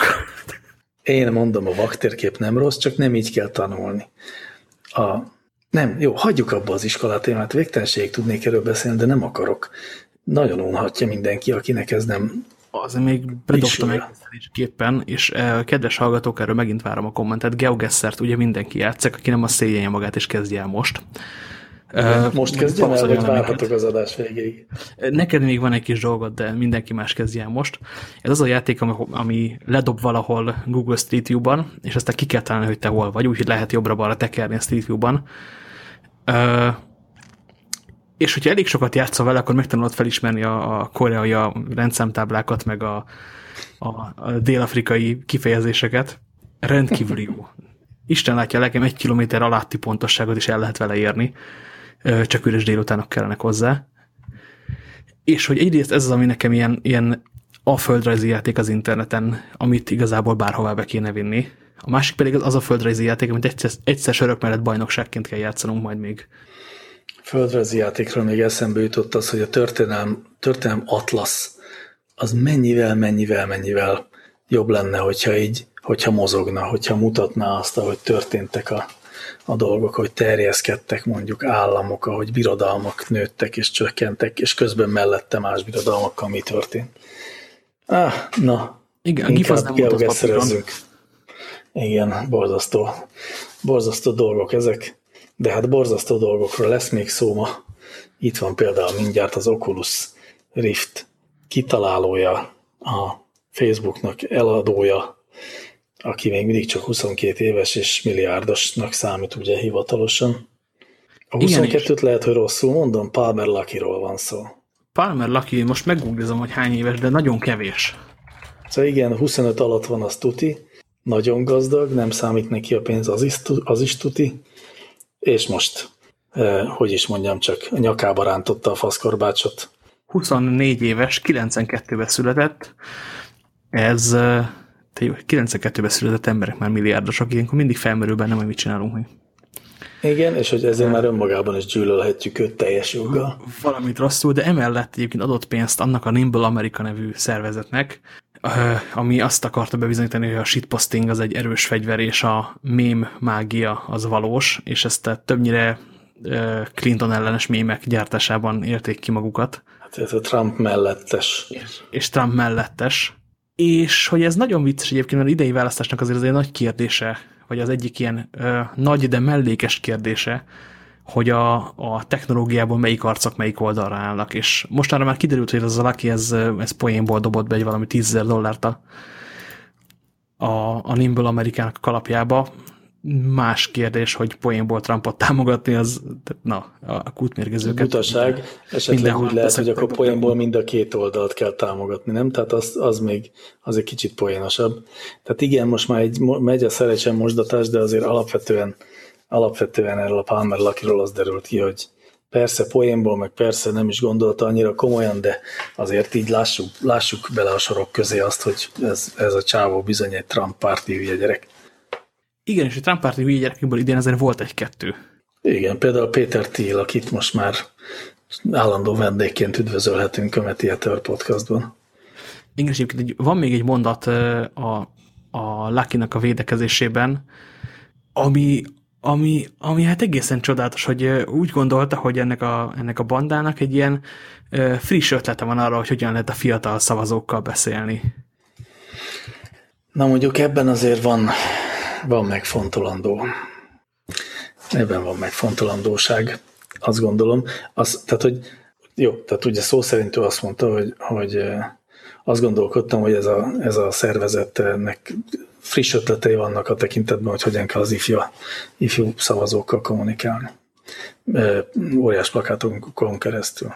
Én mondom, a vaktérkép nem rossz, csak nem így kell tanulni. A nem, jó, hagyjuk abba az iskolát témát, végtelenségig tudnék erről beszélni, de nem akarok. Nagyon unhatja mindenki, akinek ez nem az még bedobtam egy képpen, és uh, kedves hallgatók, erről megint várom a kommentet. Geogessert ugye mindenki játszik, aki nem a széjjenje magát, és kezdje el most. Uh, most kezdjem el, vagy várhatok az adás végéig? Neked még van egy kis dolgod, de mindenki más kezdje el most. Ez az a játék, ami, ami ledob valahol Google Street View-ban, és aztán ki kell találni, hogy te hol vagy, úgyhogy lehet jobbra-balra tekerni a Street View-ban és hogyha elég sokat játszol vele, akkor megtanulod felismerni a, a koreai a rendszámtáblákat, meg a, a, a dél-afrikai kifejezéseket. Rendkívül jó. Isten látja, nekem egy kilométer alatti pontosságot is el lehet vele érni, csak üres délutánok kellenek hozzá. És hogy egyrészt ez az, ami nekem ilyen, ilyen a földrajzi játék az interneten, amit igazából bárhová be kéne vinni. A másik pedig az, az a földrajzi játék, amit egyszer, egyszer sörök mellett bajnokságként kell játszanunk majd még. Földrajzi játékról még eszembe jutott az, hogy a történelm, történelm atlasz az mennyivel, mennyivel, mennyivel jobb lenne, hogyha így, hogyha mozogna, hogyha mutatná azt, ahogy történtek a, a dolgok, hogy terjeszkedtek mondjuk államok, ahogy birodalmak nőttek és csökkentek, és közben mellette más birodalmakkal mi történt. Ah, na, Igen, nem volt Igen, borzasztó, borzasztó dolgok ezek, de hát borzasztó dolgokról lesz még szó ma. Itt van például mindjárt az Oculus Rift kitalálója, a Facebooknak eladója, aki még mindig csak 22 éves és milliárdosnak számít ugye hivatalosan. A 22-t lehet, hogy rosszul mondom, Palmer Lucky-ról van szó. Palmer Lucky, most meggooglizom, hogy hány éves, de nagyon kevés. Szóval igen, 25 alatt van az tuti, nagyon gazdag, nem számít neki a pénz, az is, az is tuti, és most, eh, hogy is mondjam, csak a nyakába rántotta a faszkorbácsot. 24 éves, 92-ben született, ez eh, 92-ben született emberek már milliárdosak, ilyenkor mindig felmerül bennem, hogy mit csinálunk mi. Igen, és hogy ezért már önmagában is gyűlölhetjük őt teljes joggal. Valamit rosszul, de emellett egyébként adott pénzt annak a Nimble America nevű szervezetnek, ami azt akarta bebizonyítani, hogy a shitposting az egy erős fegyver, és a mém mágia az valós, és ezt többnyire Clinton ellenes mémek gyártásában érték ki magukat. Hát ez a Trump mellettes. És, és Trump mellettes. És hogy ez nagyon vicces egyébként, mert idei választásnak azért az egy nagy kérdése, vagy az egyik ilyen ö, nagy, de mellékes kérdése, hogy a, a technológiában melyik arcok melyik oldalra állnak. És mostanra már kiderült, hogy ez a Lucky, ez, ez poénból dobott be egy valami 10 dollárt a, a, a Nimble Amerikának kalapjába. Más kérdés, hogy poénból Trumpot támogatni, az na, a kútmérgezőket. Butaság. Esetleg úgy lehet, hogy akkor poénból mind a két oldalt kell támogatni, nem? Tehát az, az még az egy kicsit poénosabb. Tehát igen, most már egy, megy a szerecsen mosdatás, de azért alapvetően alapvetően erről a Palmer Luckyról az derült ki, hogy persze poénból, meg persze nem is gondolta annyira komolyan, de azért így lássuk, lássuk bele a sorok közé azt, hogy ez, ez a csávó bizony egy Trump párti hülye gyerek. Igen, és a Trump párti hülye gyerekekből idén azért volt egy-kettő. Igen, például Péter Thiel, akit most már állandó vendégként üdvözölhetünk a Metiator podcastban. Igen, és van még egy mondat a, a Lucky-nak a védekezésében, ami, ami, ami hát egészen csodálatos, hogy úgy gondolta, hogy ennek a, ennek a bandának egy ilyen friss ötlete van arra, hogy hogyan lehet a fiatal szavazókkal beszélni. Na mondjuk ebben azért van, van megfontolandó. Ebben van megfontolandóság, azt gondolom. Az, tehát, hogy jó, tehát ugye szó szerint ő azt mondta, hogy, hogy azt gondolkodtam, hogy ez a, ez a szervezetnek friss ötletei vannak a tekintetben, hogy hogyan kell az ifjú, ifjú szavazókkal kommunikálni. Óriás plakátokon keresztül.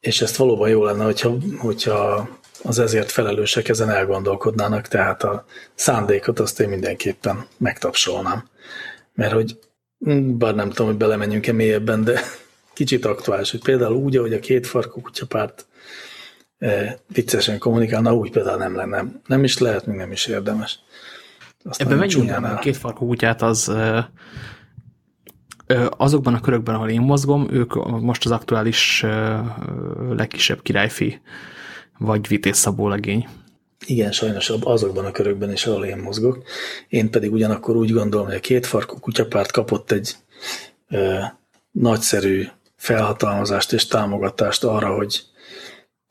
És ezt valóban jó lenne, hogyha, hogyha az ezért felelősek ezen elgondolkodnának, tehát a szándékot azt én mindenképpen megtapsolnám. Mert hogy, bár nem tudom, hogy belemenjünk-e mélyebben, de kicsit aktuális, hogy például úgy, ahogy a két farkú kutyapárt E, viccesen kommunikálna, úgy például nem lenne. Nem is lehet, még nem is érdemes. Aztán Ebben menjünk a két farkú kutyát, az azokban a körökben, ahol én mozgom, ők most az aktuális legkisebb királyfi, vagy vitézszabó legény. Igen, sajnos azokban a körökben is, ahol én mozgok. Én pedig ugyanakkor úgy gondolom, hogy a két farkú kutyapárt kapott egy ö, nagyszerű felhatalmazást és támogatást arra, hogy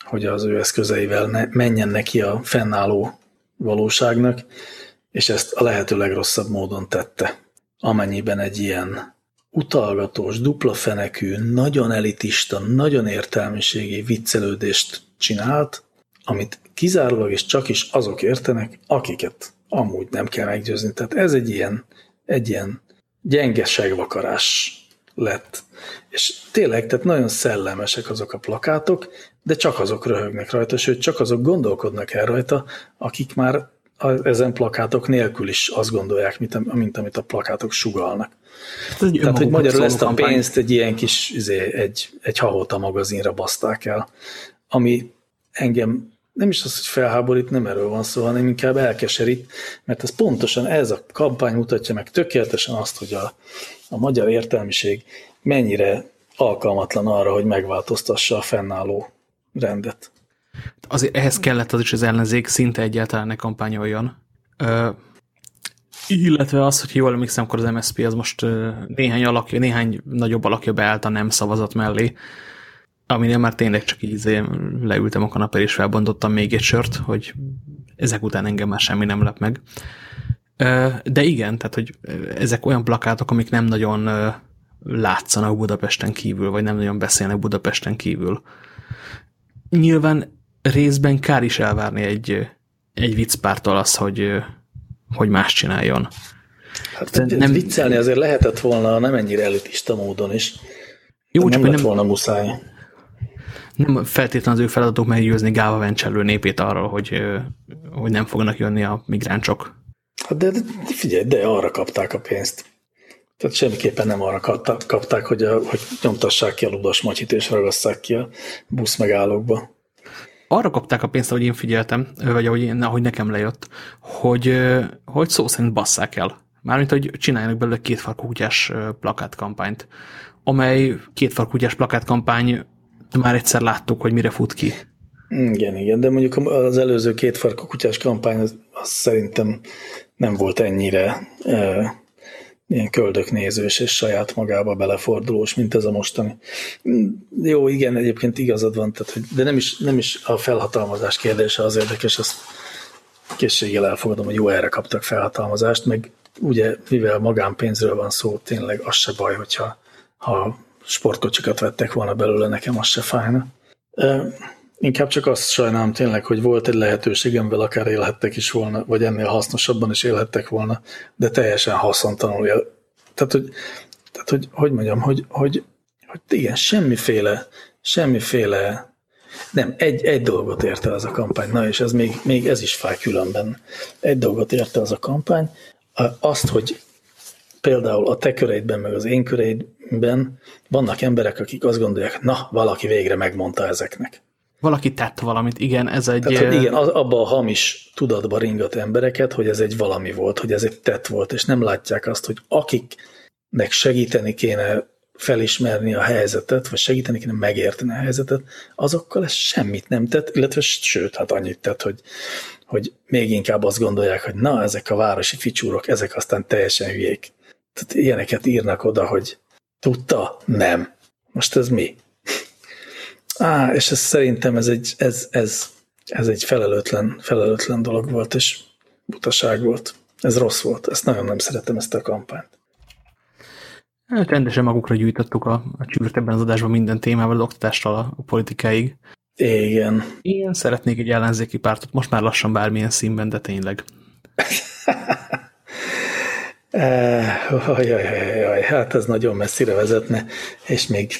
hogy az ő eszközeivel ne, menjen neki a fennálló valóságnak, és ezt a lehető legrosszabb módon tette. Amennyiben egy ilyen utalgatós, dupla fenekű, nagyon elitista, nagyon értelmiségi viccelődést csinált, amit kizárólag és csak is azok értenek, akiket amúgy nem kell meggyőzni. Tehát ez egy ilyen, egy ilyen gyenge segvakarás lett. És tényleg, tehát nagyon szellemesek azok a plakátok, de csak azok röhögnek rajta, sőt, csak azok gondolkodnak el rajta, akik már ezen plakátok nélkül is azt gondolják, mint, mint amit a plakátok sugalnak. Ez Tehát, hogy magyarul ezt a pénzt egy ilyen kis, izé, egy, egy hahota magazinra baszták el, ami engem nem is az, hogy felháborít, nem erről van szó, hanem inkább elkeserít, mert ez pontosan ez a kampány mutatja meg tökéletesen azt, hogy a, a magyar értelmiség mennyire alkalmatlan arra, hogy megváltoztassa a fennálló rendet. Azért ehhez kellett az is az ellenzék szinte egyáltalán ne kampányoljon. Ö, illetve az, hogy jól emlékszem, akkor az MSZP az most néhány, alakja, néhány nagyobb alakja beállt a nem szavazat mellé, aminél már tényleg csak így izé leültem a kanapér és felbontottam még egy sört, hogy ezek után engem már semmi nem lep meg. De igen, tehát hogy ezek olyan plakátok, amik nem nagyon látszanak Budapesten kívül, vagy nem nagyon beszélnek Budapesten kívül. Nyilván részben kár is elvárni egy, egy viccpártól az, hogy, hogy más csináljon. Hát nem viccelni azért lehetett volna nem ennyire elitista módon is. Jó, nem csak lett nem, volna muszáj. Nem feltétlenül az ő feladatok meggyőzni Gáva Vencselő népét arról, hogy, hogy nem fognak jönni a migránsok. Hát de, de figyelj, de arra kapták a pénzt. Tehát semmiképpen nem arra kapták, hogy, a, hogy nyomtassák ki a ludas matyit és ragasszák ki a busz megállókba. Arra kapták a pénzt, ahogy én figyeltem, vagy ahogy, én, ahogy nekem lejött, hogy, hogy szó szerint basszák el. Mármint, hogy csináljanak belőle kétfarkú kutyás plakátkampányt, amely kétfarkú plakátkampány már egyszer láttuk, hogy mire fut ki. Igen, igen, de mondjuk az előző kétfarkú kutyás kampány az, az szerintem nem volt ennyire e, ilyen köldöknézős és saját magába belefordulós, mint ez a mostani. Jó, igen, egyébként igazad van, tehát, hogy, de nem is, nem is a felhatalmazás kérdése az érdekes, azt készséggel elfogadom, hogy jó, erre kaptak felhatalmazást, meg ugye, mivel magánpénzről van szó, tényleg az se baj, hogyha ha sportkocsikat vettek volna belőle, nekem az se fájna. Inkább csak azt sajnálom tényleg, hogy volt egy lehetőség, amivel akár élhettek is volna, vagy ennél hasznosabban is élhettek volna, de teljesen haszontanul. Tehát, hogy, tehát, hogy, hogy mondjam, hogy, hogy, hogy igen, semmiféle, semmiféle nem, egy, egy dolgot érte az a kampány, na és ez még, még ez is fáj különben. Egy dolgot érte az a kampány, azt, hogy például a te köreidben, meg az én köreidben vannak emberek, akik azt gondolják, na, valaki végre megmondta ezeknek. Valaki tett valamit, igen, ez egy... Tehát, hogy igen, az, abba a hamis tudatba ringat embereket, hogy ez egy valami volt, hogy ez egy tett volt, és nem látják azt, hogy akiknek segíteni kéne felismerni a helyzetet, vagy segíteni kéne megérteni a helyzetet, azokkal ez semmit nem tett, illetve sőt, hát annyit tett, hogy, hogy még inkább azt gondolják, hogy na, ezek a városi ficsúrok, ezek aztán teljesen hülyék. Tehát ilyeneket írnak oda, hogy tudta? Nem. Most ez mi? Á, és ez szerintem ez egy, ez, ez, ez egy felelőtlen, felelőtlen dolog volt, és butaság volt. Ez rossz volt. Ezt nagyon nem szeretem, ezt a kampányt. Hát rendesen magukra gyűjtöttük a, a csűrt ebben az adásban minden témával, az oktatástól a, a politikáig. Igen. Én szeretnék egy ellenzéki pártot, most már lassan bármilyen színben, de tényleg. Ajajajaj, hát ez nagyon messzire vezetne, és még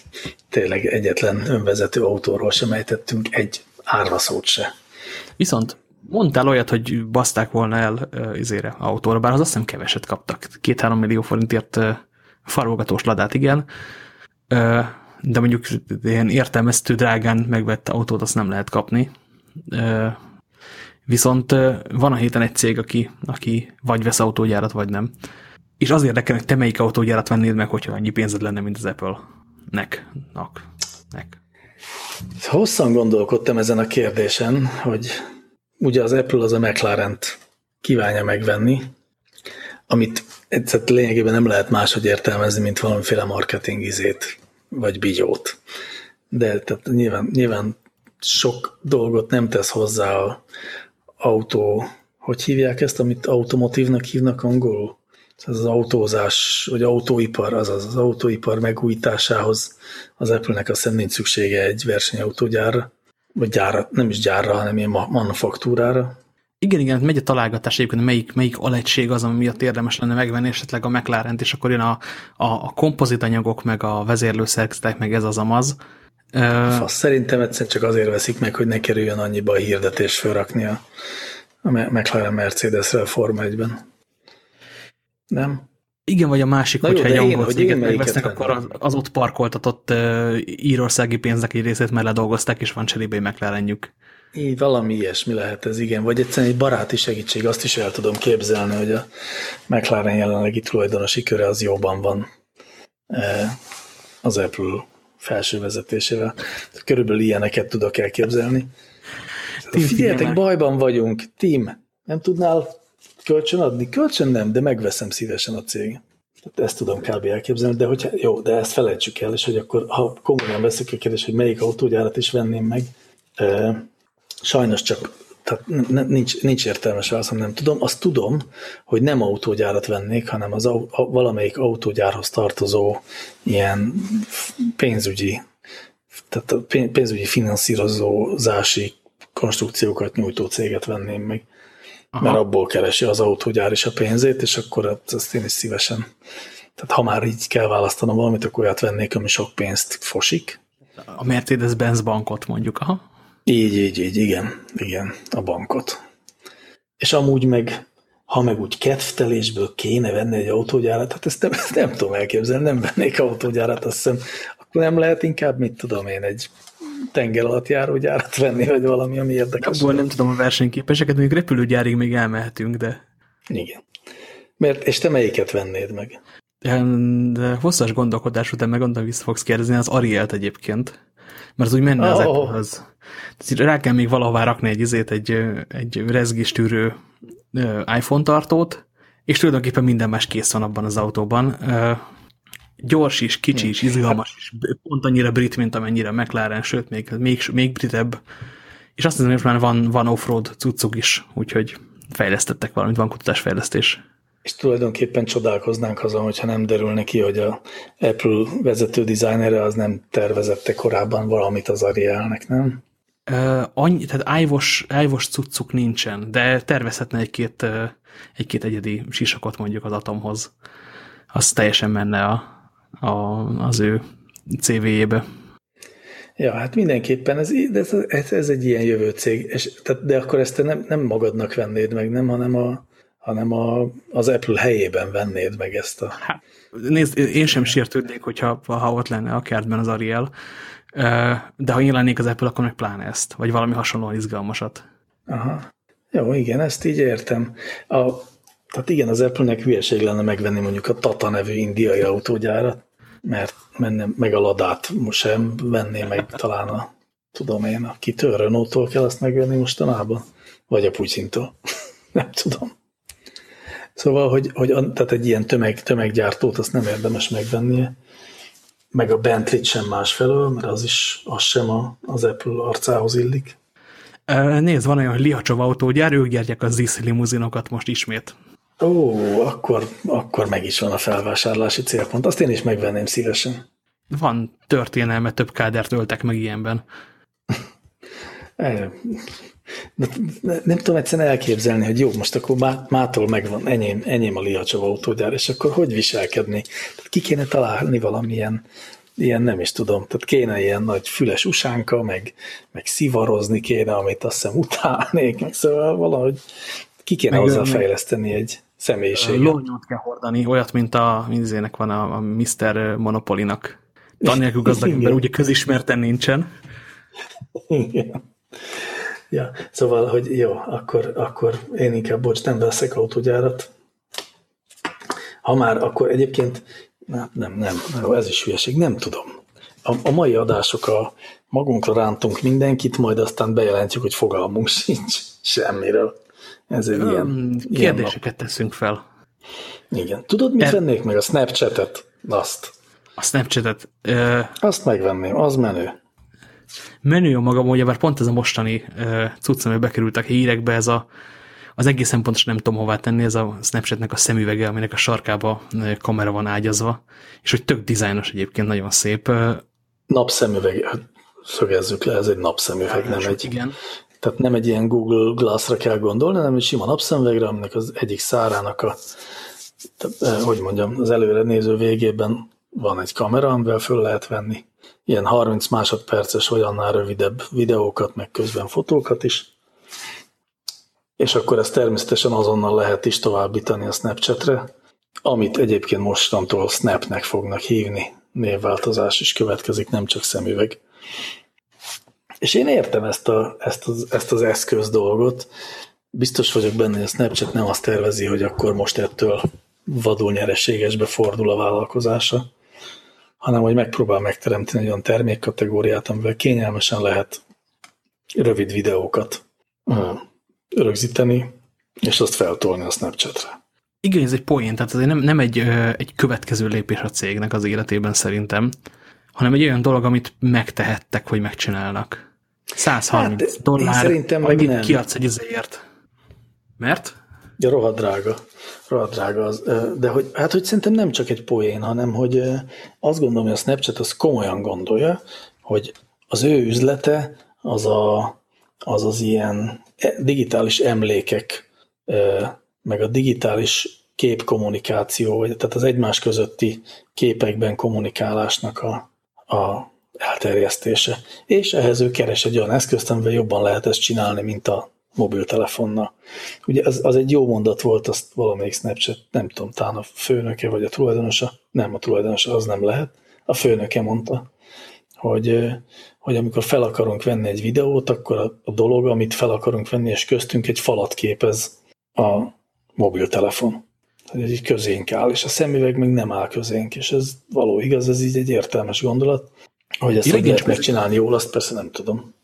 tényleg egyetlen önvezető autóról sem ejtettünk egy árva se. Viszont mondtál olyat, hogy baszták volna el uh, izére autóra, bár az azt hiszem keveset kaptak. Két-három millió forintért uh, farolgatós ladát, igen. De mondjuk ilyen értelmeztő drágán megvett autót azt nem lehet kapni. Viszont van a héten egy cég, aki, aki vagy vesz autógyárat, vagy nem. És az érdekel, hogy te melyik autógyárat vennéd meg, hogyha annyi pénzed lenne, mint az Apple-nek. Nek. Hosszan gondolkodtam ezen a kérdésen, hogy ugye az Apple az a mclaren kívánja megvenni, amit egyszer lényegében nem lehet máshogy értelmezni, mint valamiféle marketing izét, vagy bigyót. De tehát nyilván, nyilván sok dolgot nem tesz hozzá a autó, hogy hívják ezt, amit automotívnak hívnak angolul? Ez az autózás, vagy autóipar, azaz az autóipar megújításához az Apple-nek azt nincs szüksége egy versenyautógyárra, vagy gyára, nem is gyárra, hanem ilyen manufaktúrára. Igen, igen, megy a találgatás egyébként, melyik, melyik alegység az, ami miatt érdemes lenne megvenni esetleg a mclaren és akkor jön a, a, a kompozitanyagok, meg a vezérlőszerkezetek, meg ez az amaz. Fasz, szerintem egyszer csak azért veszik meg, hogy ne kerüljön annyiba a hirdetés felrakni a, a McLaren Mercedesre a Forma 1-ben. Nem? Igen, vagy a másik, Na hogyha jó, egy angol hogy céget megvesznek, akkor az, az ott parkoltatott uh, írországi pénznek egy részét már ledolgozták, és van cserébe McLarenjük. Így valami ilyesmi lehet ez, igen. Vagy egyszerűen egy baráti segítség, azt is el tudom képzelni, hogy a McLaren jelenlegi tulajdonosi köre az jobban van az Apple felső vezetésével. Körülbelül ilyeneket tudok elképzelni. Figyeljetek, bajban vagyunk. Tim, nem tudnál kölcsön adni? Kölcsön nem, de megveszem szívesen a cég. Tehát ezt tudom kb. elképzelni, de hogyha, jó, de ezt felejtsük el, és hogy akkor, ha komolyan veszük a kérdés, hogy melyik autógyárat is venném meg, e, sajnos csak tehát nincs, nincs értelmes válaszom, nem tudom. Azt tudom, hogy nem autógyárat vennék, hanem az a, valamelyik autógyárhoz tartozó ilyen pénzügyi, tehát pénzügyi finanszírozási konstrukciókat nyújtó céget venném meg. Aha. Mert abból keresi az autógyár is a pénzét, és akkor ezt én is szívesen. Tehát ha már így kell választanom valamit, akkor olyat vennék, ami sok pénzt fosik. A Mercedes-Benz bankot mondjuk, aha. Így, így, így, igen, igen, a bankot. És amúgy meg, ha meg úgy kedvtelésből kéne venni egy autógyárat, hát ezt nem, ezt nem tudom elképzelni, nem vennék autógyárat, azt hiszem, akkor nem lehet inkább, mit tudom én, egy tenger alatt járó gyárat venni, vagy valami, ami érdekes. Abból nem tudom a versenyképeseket, még repülőgyárig még elmehetünk, de... Igen. Mert, és te melyiket vennéd meg? De hosszas gondolkodás után meg gondolom vissza fogsz kérdezni az Arielt egyébként, mert az úgy menne oh. az Apple-hoz. Rá kell még valahová rakni egy, izét, egy, egy rezgistűrő iPhone tartót, és tulajdonképpen minden más kész van abban az autóban. Gyors is, kicsi is, izgalmas is, pont annyira brit, mint amennyire McLaren, sőt, még, még, még britebb. És azt hiszem, hogy már van, van offroad cuccuk is, úgyhogy fejlesztettek valamit, van kutatásfejlesztés. És tulajdonképpen csodálkoznánk azon, hogyha nem derülne ki, hogy a Apple vezető dizájnere az nem tervezette korábban valamit az Arielnek, nem? Uh, annyi, tehát iVos, iVos cuccuk nincsen, de tervezhetne egy-két uh, egy-két egyedi sisakot mondjuk az Atomhoz. Az teljesen menne a, a, az ő CV-jébe. Ja, hát mindenképpen ez, ez, ez, ez egy ilyen jövő cég, és, tehát, de akkor ezt te nem, nem magadnak vennéd meg, nem, hanem, a, hanem a, az Apple helyében vennéd meg ezt a... Hát, nézd, én sem sértődnék, hogyha ha ott lenne a kertben az Ariel, de ha én lennék az Apple, akkor meg pláne ezt, vagy valami hasonlóan izgalmasat. Aha. Jó, igen, ezt így értem. A, tehát igen, az Apple-nek hülyeség lenne megvenni mondjuk a Tata nevű indiai autógyárat, mert menne, meg a Ladát most sem venné meg talán a, tudom én, a kitől, Renault-tól kell azt megvenni mostanában, vagy a Putyintól. nem tudom. Szóval, hogy, hogy tehát egy ilyen tömeg, tömeggyártót azt nem érdemes megvennie, meg a Bentley sem másfelől, mert az is az sem a, az Apple arcához illik. Nézd, van olyan, hogy Lihacsov autógyár, ők gyártják a ZIS limuzinokat most ismét. Ó, akkor, akkor meg is van a felvásárlási célpont. Azt én is megvenném szívesen. Van történelme, több kádert öltek meg ilyenben. De nem tudom egyszerűen elképzelni, hogy jó, most akkor má, mától megvan, enyém, enyém a Lihacsov autógyár, és akkor hogy viselkedni? Tehát ki kéne találni valamilyen, ilyen nem is tudom, tehát kéne ilyen nagy füles usánka, meg, meg szivarozni kéne, amit azt hiszem utálnék, meg szóval valahogy ki kéne meg, hozzá fejleszteni egy személyiséget. Lónyót kell hordani, olyat, mint a mindezének van a, a Mr. Monopolinak. Tanélkül gazdag ember, ugye közismerten nincsen. Igen. Ja, szóval, hogy jó, akkor, akkor én inkább, bocs, nem veszek autógyárat. Ha már, akkor egyébként, nem, nem, nem, ez is hülyeség, nem tudom. A, a mai adások a magunkra rántunk mindenkit, majd aztán bejelentjük, hogy fogalmunk sincs semmiről. Ez egy ilyen, Kérdéseket ilyen teszünk fel. Igen. Tudod, mit er... vennék meg? A Snapchat-et? Azt. A Snapchat-et? Uh... Azt megvenném, az menő menő a maga módja, bár pont ez a mostani uh, cucc, ami bekerültek hírekbe, ez a, az egészen pontosan nem tudom hová tenni, ez a Snapchatnek a szemüvege, aminek a sarkába kamera van ágyazva, és hogy tök dizájnos egyébként, nagyon szép. Napszemüveg, szögezzük le, ez egy napszemüveg, nem egy, igen. Tehát nem egy ilyen Google Glass-ra kell gondolni, hanem egy sima napszemüvegre, aminek az egyik szárának a, tehát, hogy mondjam, az előre néző végében van egy kamera, amivel föl lehet venni ilyen 30 másodperces vagy annál rövidebb videókat, meg közben fotókat is. És akkor ezt természetesen azonnal lehet is továbbítani a Snapchatre, amit egyébként mostantól Snapnek fognak hívni. Névváltozás is következik, nem csak szemüveg. És én értem ezt, a, ezt, az, ezt az eszköz dolgot. Biztos vagyok benne, hogy a Snapchat nem azt tervezi, hogy akkor most ettől vadul nyereségesbe fordul a vállalkozása hanem hogy megpróbál megteremteni olyan termékkategóriát, amivel kényelmesen lehet rövid videókat rögzíteni, és azt feltolni a Snapchatre. Igen, ez egy poén, tehát ez nem, nem egy, egy következő lépés a cégnek az életében szerintem, hanem egy olyan dolog, amit megtehettek, hogy megcsinálnak. 130 hát, dollár, szerintem meg nem. kiadsz egy ezért. Mert? Ja, rohadt drága. Rohadt drága az. De hogy, hát, hogy szerintem nem csak egy poén, hanem hogy azt gondolom, hogy a Snapchat az komolyan gondolja, hogy az ő üzlete az a, az, az ilyen e, digitális emlékek, meg a digitális képkommunikáció, tehát az egymás közötti képekben kommunikálásnak a, a elterjesztése. És ehhez ő keres egy olyan eszközt, amivel jobban lehet ezt csinálni, mint a mobiltelefonnal. Ugye az, az egy jó mondat volt, azt valamelyik Snapchat, nem tudom, talán a főnöke vagy a tulajdonosa, nem a tulajdonosa, az nem lehet, a főnöke mondta, hogy, hogy amikor fel akarunk venni egy videót, akkor a, a dolog, amit fel akarunk venni, és köztünk egy falat képez a mobiltelefon. Hogy ez így közénk áll, és a szemüveg még nem áll közénk, és ez való igaz, ez így egy értelmes gondolat. Hogy ezt hogy lehet megcsinálni jól, azt persze nem tudom.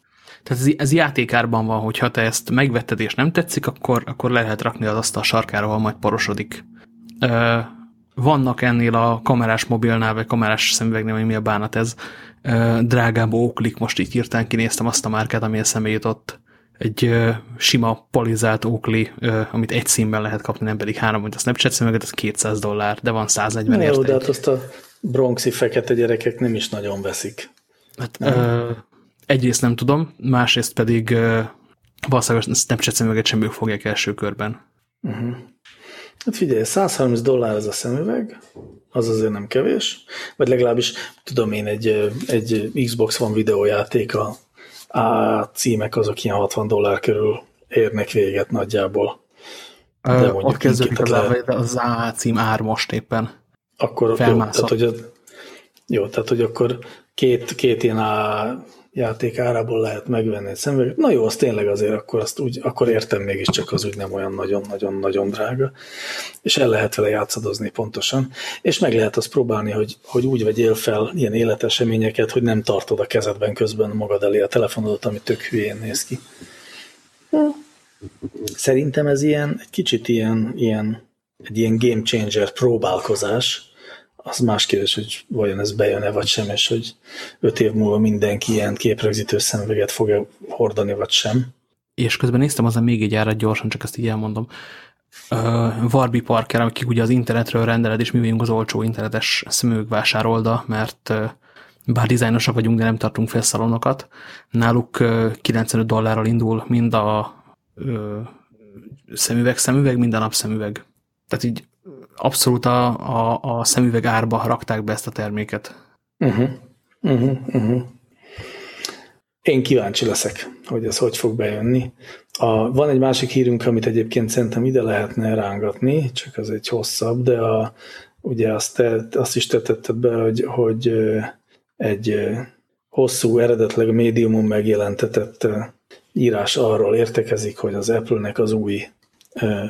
Tehát ez, ez játékárban van, hogyha te ezt megvetted és nem tetszik, akkor, akkor le lehet rakni az asztal sarkára, ahol majd porosodik. Ö, vannak ennél a kamerás mobilnál, vagy kamerás szemüvegnél, vagy mi a bánat ez, ö, drágább óklik, most így hirtelen kinéztem azt a márkát, ami eszembe jutott. Egy ö, sima polizált ókli, ö, amit egy színben lehet kapni, nem pedig három, mint a Snapchat szemüveget, az 200 dollár, de van 140 érte. Jó, de hát azt a bronxi fekete gyerekek nem is nagyon veszik. Hát, ö, egyrészt nem tudom, másrészt pedig uh, valószínűleg Snapchat szemüveget sem ők fogják első körben. Uh mhm. -huh. Hát figyelj, 130 dollár ez a szemüveg, az azért nem kevés, vagy legalábbis tudom én egy, egy Xbox One videójáték a, a címek azok ilyen 60 dollár körül érnek véget nagyjából. De mondjuk ott kezdődik az, le... az A cím ár most éppen. Akkor jó, tehát, hogy, jó, tehát hogy akkor két, két ilyen A játék árából lehet megvenni egy szemüveget. Na jó, az tényleg azért akkor, azt úgy, akkor értem mégiscsak az úgy nem olyan nagyon-nagyon-nagyon drága, és el lehet vele játszadozni pontosan, és meg lehet azt próbálni, hogy, hogy úgy vegyél fel ilyen életeseményeket, hogy nem tartod a kezedben közben magad elé a telefonodat, ami tök hülyén néz ki. Szerintem ez ilyen, egy kicsit ilyen, ilyen egy ilyen game changer próbálkozás, az más kérdés, hogy vajon ez bejön-e vagy sem, és hogy öt év múlva mindenki ilyen képrögzítő szemüveget fogja hordani, vagy sem. És közben néztem azon még egy árat gyorsan, csak ezt így elmondom. Uh, Warby Parker, akik ugye az internetről rendeled, és mi vagyunk az olcsó internetes szemüveg vásárolda, mert uh, bár dizájnosak vagyunk, de nem tartunk felszalonokat. Náluk uh, 95 dollárral indul mind a uh, szemüveg, szemüveg, mind a napszemüveg. Tehát így abszolút a, a, a szemüveg árba rakták be ezt a terméket. Uh-huh. Uh-huh. Uh-huh. Én kíváncsi leszek, hogy ez hogy fog bejönni. A, van egy másik hírünk, amit egyébként szerintem ide lehetne rángatni, csak az egy hosszabb, de a, ugye azt, te, azt is tetted be, hogy, hogy egy hosszú, eredetleg médiumon megjelentetett írás arról értekezik, hogy az Apple-nek az új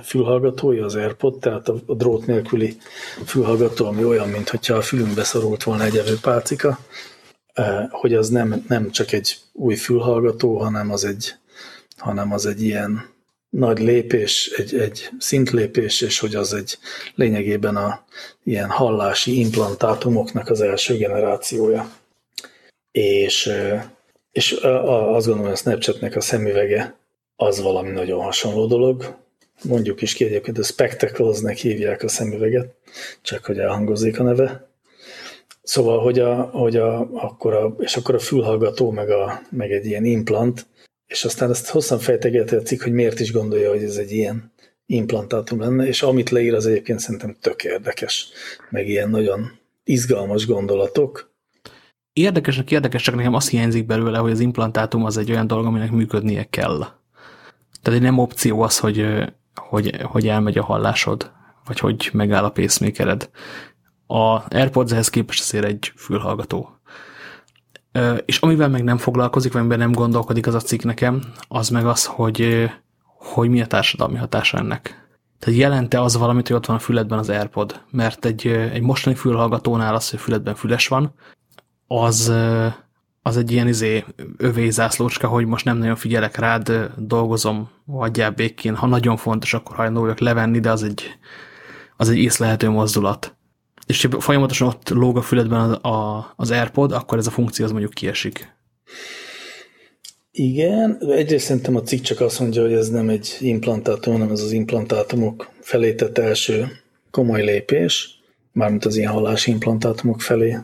fülhallgatója, az AirPod, tehát a drót nélküli fülhallgató, ami olyan, mintha a fülünkbe szorult volna egy evőpálcika, hogy az nem, nem csak egy új fülhallgató, hanem az egy, hanem az egy ilyen nagy lépés, egy, egy szintlépés, és hogy az egy lényegében a ilyen hallási implantátumoknak az első generációja. És, és azt gondolom, hogy a Snapchatnek a szemüvege az valami nagyon hasonló dolog, mondjuk is ki egyébként, a Spectacles-nek hívják a szemüveget, csak hogy elhangozik a neve. Szóval, hogy, a, hogy a, akkor a, és akkor a fülhallgató, meg, a, meg egy ilyen implant, és aztán ezt hosszan fejtegelte a cikk, hogy miért is gondolja, hogy ez egy ilyen implantátum lenne, és amit leír, az egyébként szerintem tök érdekes, meg ilyen nagyon izgalmas gondolatok. Érdekesnek érdekes, csak nekem azt hiányzik belőle, hogy az implantátum az egy olyan dolog, aminek működnie kell. Tehát nem opció az, hogy hogy, hogy elmegy a hallásod, vagy hogy megáll a pacemakered. A AirPods ehhez képest azért egy fülhallgató. És amivel meg nem foglalkozik, vagy amiben nem gondolkodik az a cikk nekem, az meg az, hogy, hogy mi a társadalmi hatása ennek. Tehát jelente az valamit, hogy ott van a füledben az AirPod, mert egy, egy mostani fülhallgatónál az, hogy füledben füles van, az, az egy ilyen izé, övézászlócska, hogy most nem nagyon figyelek rád, dolgozom, hagyjál békén, ha nagyon fontos, akkor vagyok levenni, de az egy, az egy észlehető mozdulat. És ha folyamatosan ott lóg a füledben az, a, az AirPod, akkor ez a funkció az mondjuk kiesik. Igen, egyrészt szerintem a cikk csak azt mondja, hogy ez nem egy implantátum, hanem ez az implantátumok felé tett első komoly lépés, mármint az ilyen hallási implantátumok felé.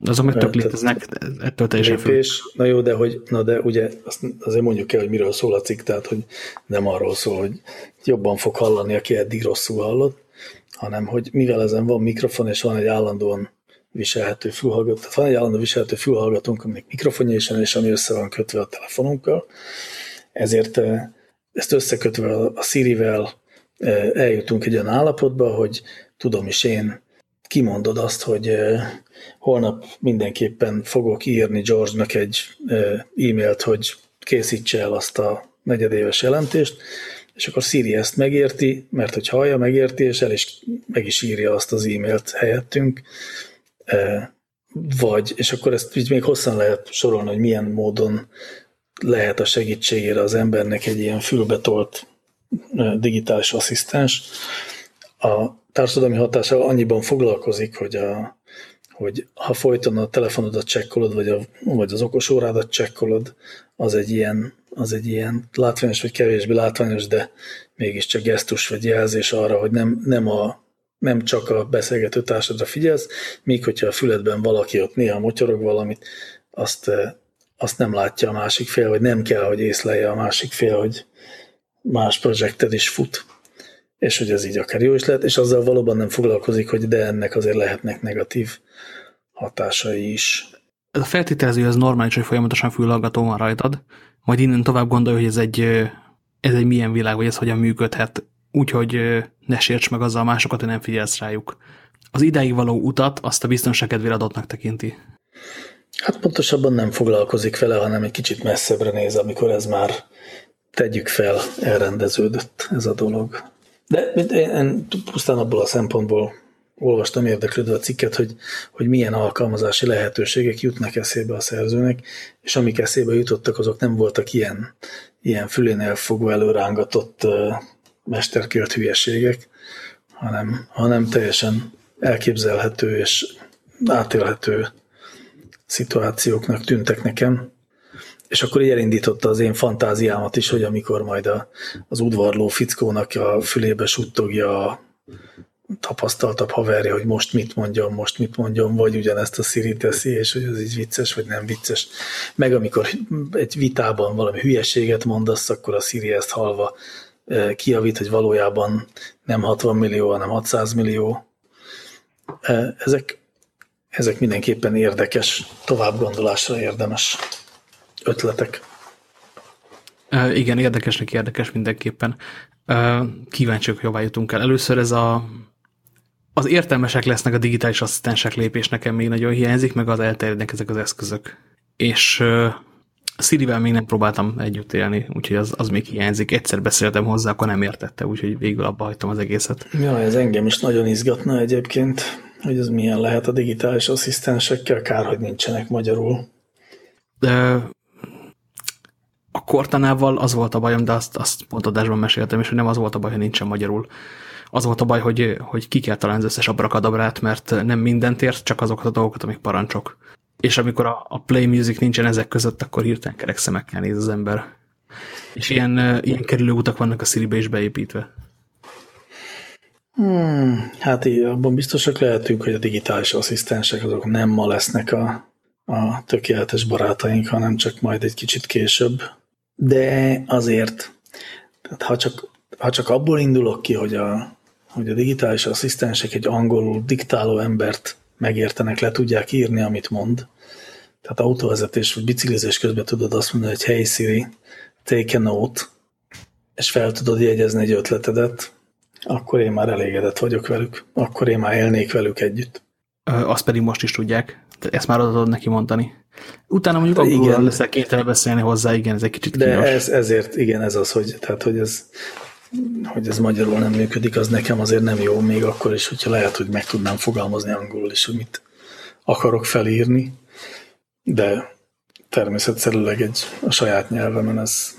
Azok meg tök léteznek, ettől teljesen lépés. Na jó, de, hogy, na de ugye azt azért mondjuk el, hogy miről szól a cikk, tehát hogy nem arról szól, hogy jobban fog hallani, aki eddig rosszul hallott, hanem hogy mivel ezen van mikrofon, és van egy állandóan viselhető fülhallgató, tehát van egy állandó viselhető fülhallgatónk, aminek mikrofonja is és ami össze van kötve a telefonunkkal, ezért ezt összekötve a Siri-vel eljutunk egy olyan állapotba, hogy tudom is én, kimondod azt, hogy holnap mindenképpen fogok írni George-nak egy e-mailt, hogy készítse el azt a negyedéves jelentést, és akkor Siri ezt megérti, mert hogy hallja, megérti, és el is, meg is írja azt az e-mailt helyettünk, vagy, és akkor ezt így még hosszan lehet sorolni, hogy milyen módon lehet a segítségére az embernek egy ilyen fülbetolt digitális asszisztens. A társadalmi hatással annyiban foglalkozik, hogy, a, hogy ha folyton a telefonodat csekkolod, vagy, a, vagy az okos órádat csekkolod, az egy ilyen, az egy ilyen látványos, vagy kevésbé látványos, de mégiscsak gesztus, vagy jelzés arra, hogy nem, nem a nem csak a beszélgető társadra figyelsz, míg hogyha a füledben valaki ott néha motyorog valamit, azt, eh, azt nem látja a másik fél, vagy nem kell, hogy észlelje a másik fél, hogy más projekted is fut, és hogy ez így akár jó is lehet, és azzal valóban nem foglalkozik, hogy de ennek azért lehetnek negatív hatásai is. Ez a feltételező, ez normális, hogy folyamatosan fülhallgató van rajtad, majd innen tovább gondolja, hogy ez egy, ez egy milyen világ, vagy ez hogyan működhet úgyhogy ne sérts meg azzal másokat, hogy nem figyelsz rájuk. Az ideig való utat azt a biztonság kedvére adottnak tekinti. Hát pontosabban nem foglalkozik vele, hanem egy kicsit messzebbre néz, amikor ez már tegyük fel, elrendeződött ez a dolog. De én pusztán abból a szempontból olvastam érdeklődve a cikket, hogy, hogy milyen alkalmazási lehetőségek jutnak eszébe a szerzőnek, és amik eszébe jutottak, azok nem voltak ilyen, ilyen fülénél fogva előrángatott mesterkélt hülyeségek, hanem, hanem teljesen elképzelhető és átélhető szituációknak tűntek nekem. És akkor így elindította az én fantáziámat is, hogy amikor majd a, az udvarló fickónak a fülébe suttogja a tapasztaltabb haverja, hogy most mit mondjon, most mit mondjon, vagy ugyanezt a Siri teszi, és hogy ez így vicces, vagy nem vicces. Meg amikor egy vitában valami hülyeséget mondasz, akkor a Siri ezt halva kiavít, hogy valójában nem 60 millió, hanem 600 millió. Ezek, ezek mindenképpen érdekes, tovább gondolásra érdemes ötletek. Igen, érdekesnek érdekes mindenképpen. Kíváncsiak, hogy jutunk el. Először ez a az értelmesek lesznek a digitális asszisztensek lépés nekem még nagyon hiányzik, meg az elterjednek ezek az eszközök. És Siri-vel még nem próbáltam együtt élni, úgyhogy az, az még hiányzik. Egyszer beszéltem hozzá, akkor nem értette, úgyhogy végül abba hagytam az egészet. Ja, ez engem is nagyon izgatna egyébként, hogy ez milyen lehet a digitális asszisztensekkel, kár, hogy nincsenek magyarul. De a Cortanával az volt a bajom, de azt, azt pont adásban meséltem, és hogy nem az volt a baj, hogy nincsen magyarul. Az volt a baj, hogy, hogy ki kell találni az összes abrakadabrát, mert nem mindent ért, csak azokat a dolgokat, amik parancsok és amikor a, a play music nincsen ezek között, akkor hirtelen kerek szemekkel néz az ember. És ilyen, ilyen kerülő utak vannak a siri is beépítve. Hmm, hát így, abban biztosak lehetünk, hogy a digitális asszisztensek azok nem ma lesznek a, a tökéletes barátaink, hanem csak majd egy kicsit később. De azért, tehát ha csak, ha csak abból indulok ki, hogy a, hogy a digitális asszisztensek egy angolul diktáló embert megértenek, le tudják írni, amit mond. Tehát autóvezetés vagy biciklizés közben tudod azt mondani, hogy hey Siri, take a note, és fel tudod jegyezni egy ötletedet, akkor én már elégedett vagyok velük. Akkor én már élnék velük együtt. Azt pedig most is tudják. Ezt már adod neki mondani. Utána mondjuk a Google leszel kénytelen beszélni hozzá, igen, ez egy kicsit kínos. De ez, ezért, igen, ez az, hogy, tehát, hogy ez hogy ez magyarul nem működik, az nekem azért nem jó, még akkor is, hogyha lehet, hogy meg tudnám fogalmazni angolul is, hogy mit akarok felírni, de természetszerűleg egy a saját nyelvemen ez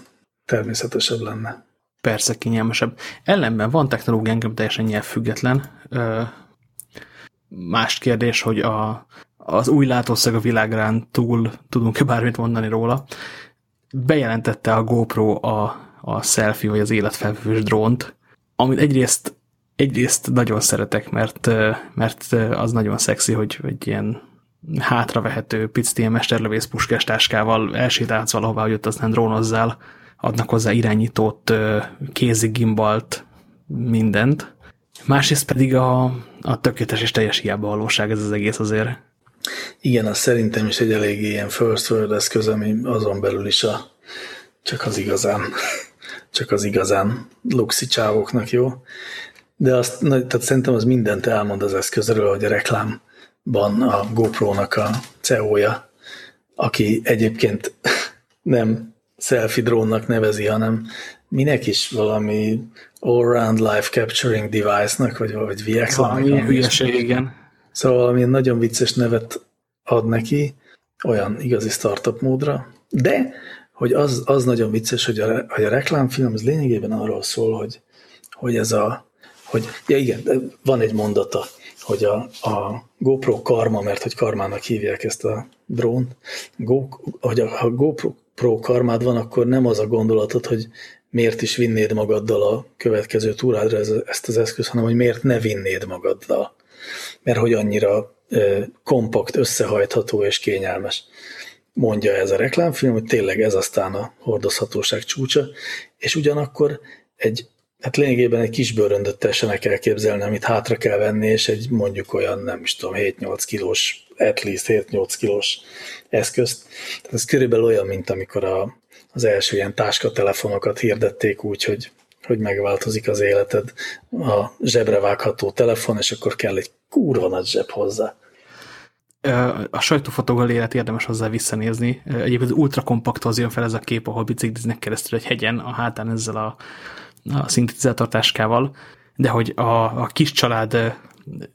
természetesebb lenne. Persze, kényelmesebb. Ellenben van technológia engem teljesen nyelvfüggetlen. Más kérdés, hogy a, az új látószög a világrán túl tudunk-e bármit mondani róla bejelentette a GoPro a, a selfie vagy az életfelvős drónt, amit egyrészt, egyrészt nagyon szeretek, mert, mert az nagyon szexi, hogy egy ilyen hátravehető picit ilyen mesterlövész puskás táskával elsétálsz valahová, hogy ott aztán drónozzál, adnak hozzá irányítót, kézi gimbalt, mindent. Másrészt pedig a, a tökéletes és teljes hiába valóság ez az egész azért. Igen, az szerintem is egy elég ilyen first world eszköz, ami azon belül is a, csak az igazán, csak az igazán luxi csávoknak jó. De azt, tehát szerintem az mindent elmond az eszközről, hogy a reklámban a GoPro-nak a CEO-ja, aki egyébként nem selfie drónnak nevezi, hanem minek is valami all-round life capturing device-nak, vagy, vagy VX-nak. Valami hülyeség, igen. Szóval valami nagyon vicces nevet ad neki, olyan igazi startup módra, de hogy az, az nagyon vicces, hogy a, hogy a reklámfilm az lényegében arról szól, hogy, hogy ez a, hogy, ja igen, van egy mondata, hogy a, a GoPro karma, mert hogy karmának hívják ezt a drónt, Go, hogy a, ha GoPro karmád van, akkor nem az a gondolatod, hogy miért is vinnéd magaddal a következő túrádra ezt az eszközt, hanem hogy miért ne vinnéd magaddal. Mert hogy annyira kompakt, összehajtható és kényelmes. Mondja ez a reklámfilm, hogy tényleg ez aztán a hordozhatóság csúcsa, és ugyanakkor egy, hát lényegében egy kis bőröndöt tessenek elképzelni, amit hátra kell venni, és egy mondjuk olyan, nem is tudom, 7-8 kilós, at least 7-8 kilós eszközt. Tehát ez körülbelül olyan, mint amikor a, az első ilyen táskatelefonokat hirdették úgy, hogy, hogy megváltozik az életed. A zsebre vágható telefon, és akkor kell egy kurva nagy zseb hozzá. A sajtófotogaléret érdemes hozzá visszanézni. Egyébként ultrakompakthoz jön fel ez a kép, ahol bicikliznek keresztül egy hegyen, a hátán ezzel a, a szintetizátortáskával, de hogy a, a kis család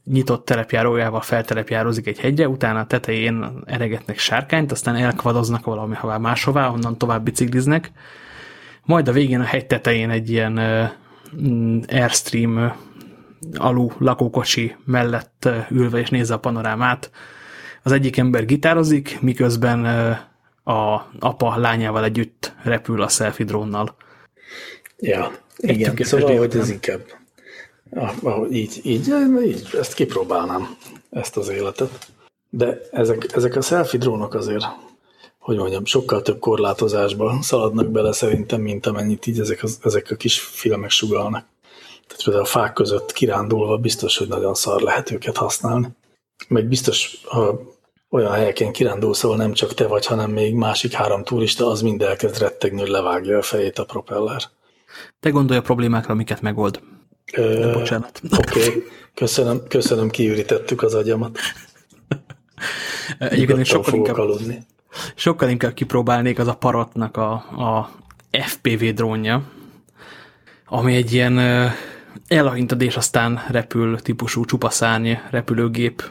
nyitott telepjárójával feltelepjározik egy hegyre, utána a tetején eregetnek sárkányt, aztán elkvadoznak valamihová máshová, onnan tovább bicikliznek, majd a végén a hegy tetején egy ilyen uh, Airstream alu lakókocsi mellett ülve és nézze a panorámát. Az egyik ember gitározik, miközben a apa lányával együtt repül a selfie drónnal. Ja, igen, szóval, hogy ez inkább ahogy így, így, így, ezt kipróbálnám, ezt az életet. De ezek, ezek a selfie drónok azért, hogy mondjam, sokkal több korlátozásba szaladnak bele szerintem, mint amennyit így ezek, az, ezek a kis filmek sugalnak. Tehát például a fák között kirándulva biztos, hogy nagyon szar lehet őket használni. Meg biztos, ha olyan helyeken kirándulsz, ahol nem csak te vagy, hanem még másik három turista, az mind elkezd rettegni, hogy levágja a fejét a propeller. Te gondolj a problémákra, amiket megold. Ö, bocsánat. Oké, okay. köszönöm, köszönöm, kiürítettük az agyamat. Egyébként sokkal inkább, aludni. Sokkal inkább kipróbálnék az a parotnak a, a FPV drónja, ami egy ilyen elahintad és aztán repül típusú csupaszárny repülőgép,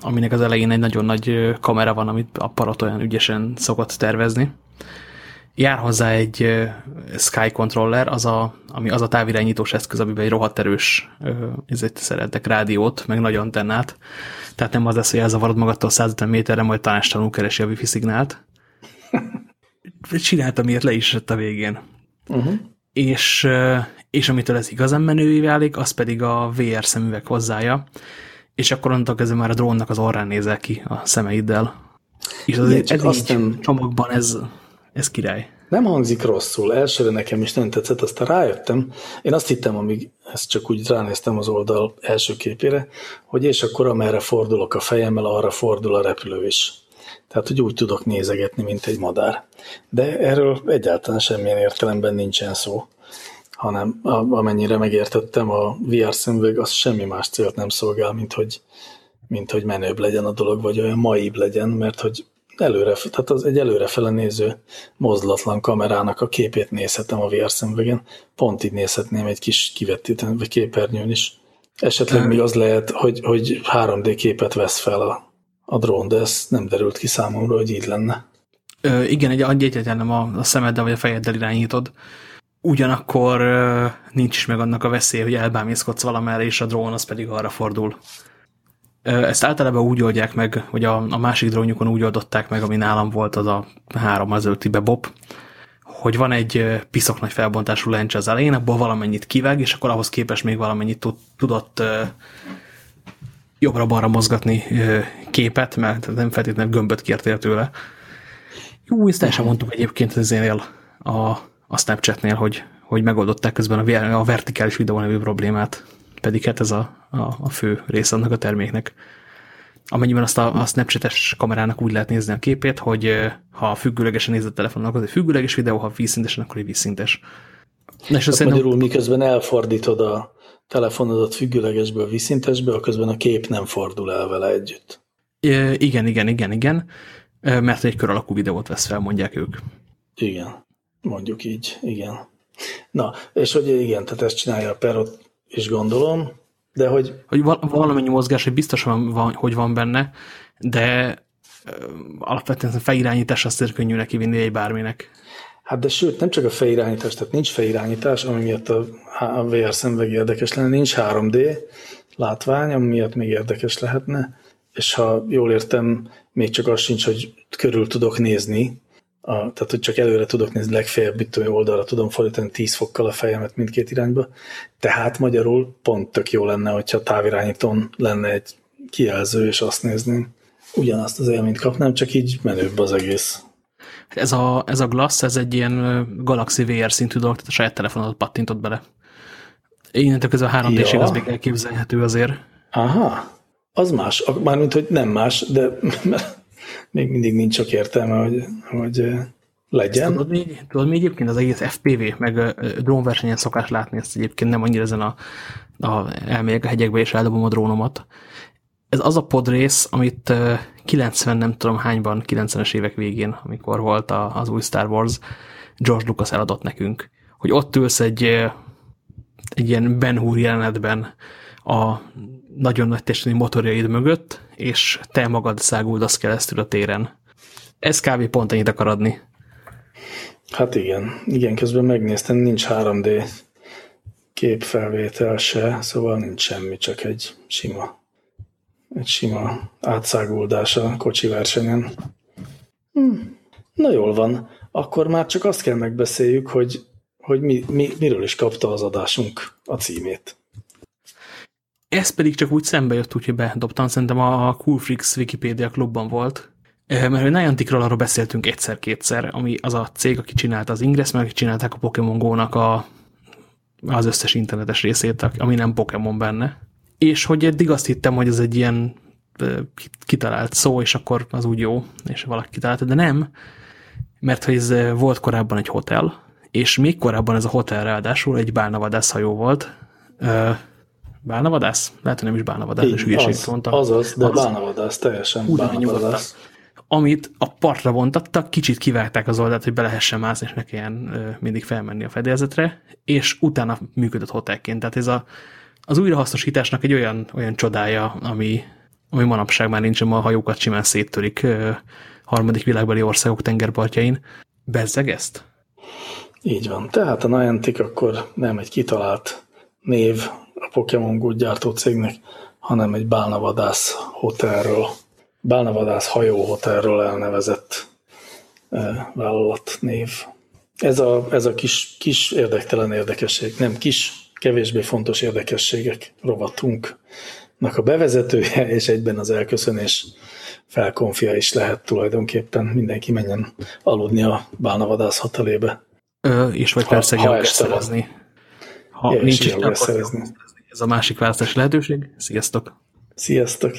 aminek az elején egy nagyon nagy kamera van, amit a parot olyan ügyesen szokott tervezni. Jár hozzá egy Sky Controller, az a, ami az a távirányítós eszköz, amiben egy rohadt erős ezért szeretek rádiót, meg nagy antennát. Tehát nem az lesz, hogy elzavarod magadtól 150 méterre, majd tanástalanul keresi a wifi szignált. Csináltam miért le is a végén. Uh -huh. És, és amitől ez igazán menővé válik, az pedig a VR szemüveg hozzája, és akkor onnantól kezdve már a drónnak az orrán nézel ki a szemeiddel. És az Igen, ez így nem... csomagban ez ez király. Nem hangzik rosszul. Elsőre nekem is nem tetszett, aztán rájöttem. Én azt hittem, amíg ezt csak úgy ránéztem az oldal első képére, hogy és akkor amerre fordulok a fejemmel, arra fordul a repülő is. Tehát, hogy úgy tudok nézegetni, mint egy madár. De erről egyáltalán semmilyen értelemben nincsen szó, hanem amennyire megértettem, a VR szemüveg az semmi más célt nem szolgál, mint hogy, mint hogy menőbb legyen a dolog, vagy olyan maibb legyen, mert hogy előre, tehát az egy előrefele néző mozdulatlan kamerának a képét nézhetem a VR szemüvegen, pont így nézhetném egy kis kivetíten, vagy képernyőn is. Esetleg még az lehet, hogy, hogy 3D képet vesz fel a, a drón, de ez nem derült ki számomra, hogy így lenne. Ö, igen, egy egyetlen nem a, a szemeddel vagy a fejeddel irányítod. Ugyanakkor ö, nincs is meg annak a veszély, hogy elbámészkodsz valamerre, és a drón az pedig arra fordul. Ezt általában úgy oldják meg, hogy a, a másik drónjukon úgy oldották meg, ami nálam volt, az a három az ölti bebob, hogy van egy piszok nagy felbontású lencse az elején, abból valamennyit kivág, és akkor ahhoz képest még valamennyit tudott jobbra-balra mozgatni képet, mert nem feltétlenül gömböt kértél tőle. Jó, ezt el sem mondtuk egyébként ezénél a, a Snapchatnél, hogy, hogy megoldották közben a, a vertikális videó nevű problémát, pedig hát ez a, a, a fő része annak a terméknek. Amennyiben azt a, a Snapchat-es kamerának úgy lehet nézni a képét, hogy ha függőlegesen nézed a telefonon, akkor egy függőleges videó, ha vízszintesen, akkor egy vízszintes. Na, és azt magyarul miközben elfordítod a telefonodat függőlegesből vízszintesbe, közben a kép nem fordul el vele együtt. É, igen, igen, igen, igen, mert egy kör alakú videót vesz fel, mondják ők. Igen, mondjuk így, igen. Na, és hogy igen, tehát ezt csinálja a Perot is gondolom, de hogy... Hogy valamennyi mozgás, hogy biztosan van, hogy van benne, de alapvetően a fejirányítás azért könnyű neki vinni egy bárminek. Hát de sőt, nem csak a fejirányítás, tehát nincs fejirányítás, ami miatt a, a VR szemüveg érdekes lenne, nincs 3D látvány, ami miatt még érdekes lehetne, és ha jól értem, még csak az sincs, hogy körül tudok nézni, a, tehát hogy csak előre tudok nézni, legfeljebb mit tudom, oldalra tudom fordítani 10 fokkal a fejemet mindkét irányba. Tehát magyarul pont tök jó lenne, hogyha távirányítón lenne egy kijelző, és azt nézném. Ugyanazt az élményt kapnám, csak így menőbb az egész. Ez a, ez a Glass, ez egy ilyen Galaxy VR szintű dolog, tehát a saját telefonodat pattintott bele. Innentől közben a 3 d ja. az még elképzelhető azért. Aha, az más. Mármint, hogy nem más, de még mindig nincs csak értelme, hogy, hogy legyen. tudod még, tudod még egyébként az egész FPV, meg drónversenyen szokás látni ezt egyébként, nem annyira ezen a, a elmegyek a hegyekbe és eldobom a drónomat. Ez az a podrész, amit 90 nem tudom hányban, 90-es évek végén, amikor volt az új Star Wars, George Lucas eladott nekünk, hogy ott ülsz egy, egy ilyen Ben Hur jelenetben a nagyon nagy testű motorjaid mögött, és te magad száguldasz keresztül a téren. Ez kb. pont ennyit akar adni. Hát igen. Igen, közben megnéztem, nincs 3D képfelvétel se, szóval nincs semmi, csak egy sima egy sima átszáguldás a kocsi versenyen. Hm. Na jól van, akkor már csak azt kell megbeszéljük, hogy, hogy mi, mi, miről is kapta az adásunk a címét. Ez pedig csak úgy szembe jött, úgyhogy bedobtam, szerintem a Cool Freaks Wikipedia klubban volt, mert hogy Nianticról arról beszéltünk egyszer-kétszer, ami az a cég, aki csinálta az Ingress, meg aki csinálták a Pokémon Go-nak a, az összes internetes részét, ami nem Pokémon benne. És hogy eddig azt hittem, hogy ez egy ilyen kitalált szó, és akkor az úgy jó, és valaki kitalálta, de nem, mert hogy ez volt korábban egy hotel, és még korábban ez a hotel ráadásul egy bálnavadász hajó volt, Bálnavadász? Lehet, hogy nem is bálnavadász, és hülyeséget mondtam. Azaz, de az, bálnavadász, teljesen bálnavadász. Amit a partra vontattak, kicsit kivágták az oldalt, hogy be lehessen mászni, és ne kelljen mindig felmenni a fedélzetre, és utána működött hotelként. Tehát ez a, az újrahasznosításnak egy olyan, olyan csodája, ami, ami manapság már nincs, a hajókat simán széttörik harmadik világbeli országok tengerpartjain. Bezzeg ezt? Így van. Tehát a Niantic akkor nem egy kitalált név a Pokémon Go gyártó cégnek, hanem egy bálnavadász hotelről, bálnavadász hajó hotelről elnevezett vállalat név. Ez a, ez a kis, kis érdektelen érdekesség, nem kis, kevésbé fontos érdekességek rovatunknak a bevezetője, és egyben az elköszönés felkonfia is lehet tulajdonképpen. Mindenki menjen aludni a bálnavadász hotelébe. Ö, és vagy persze ha, ha szerezni. Ha nincs is, akkor szerezni. Ez a másik választási lehetőség. Sziasztok! Sziasztok!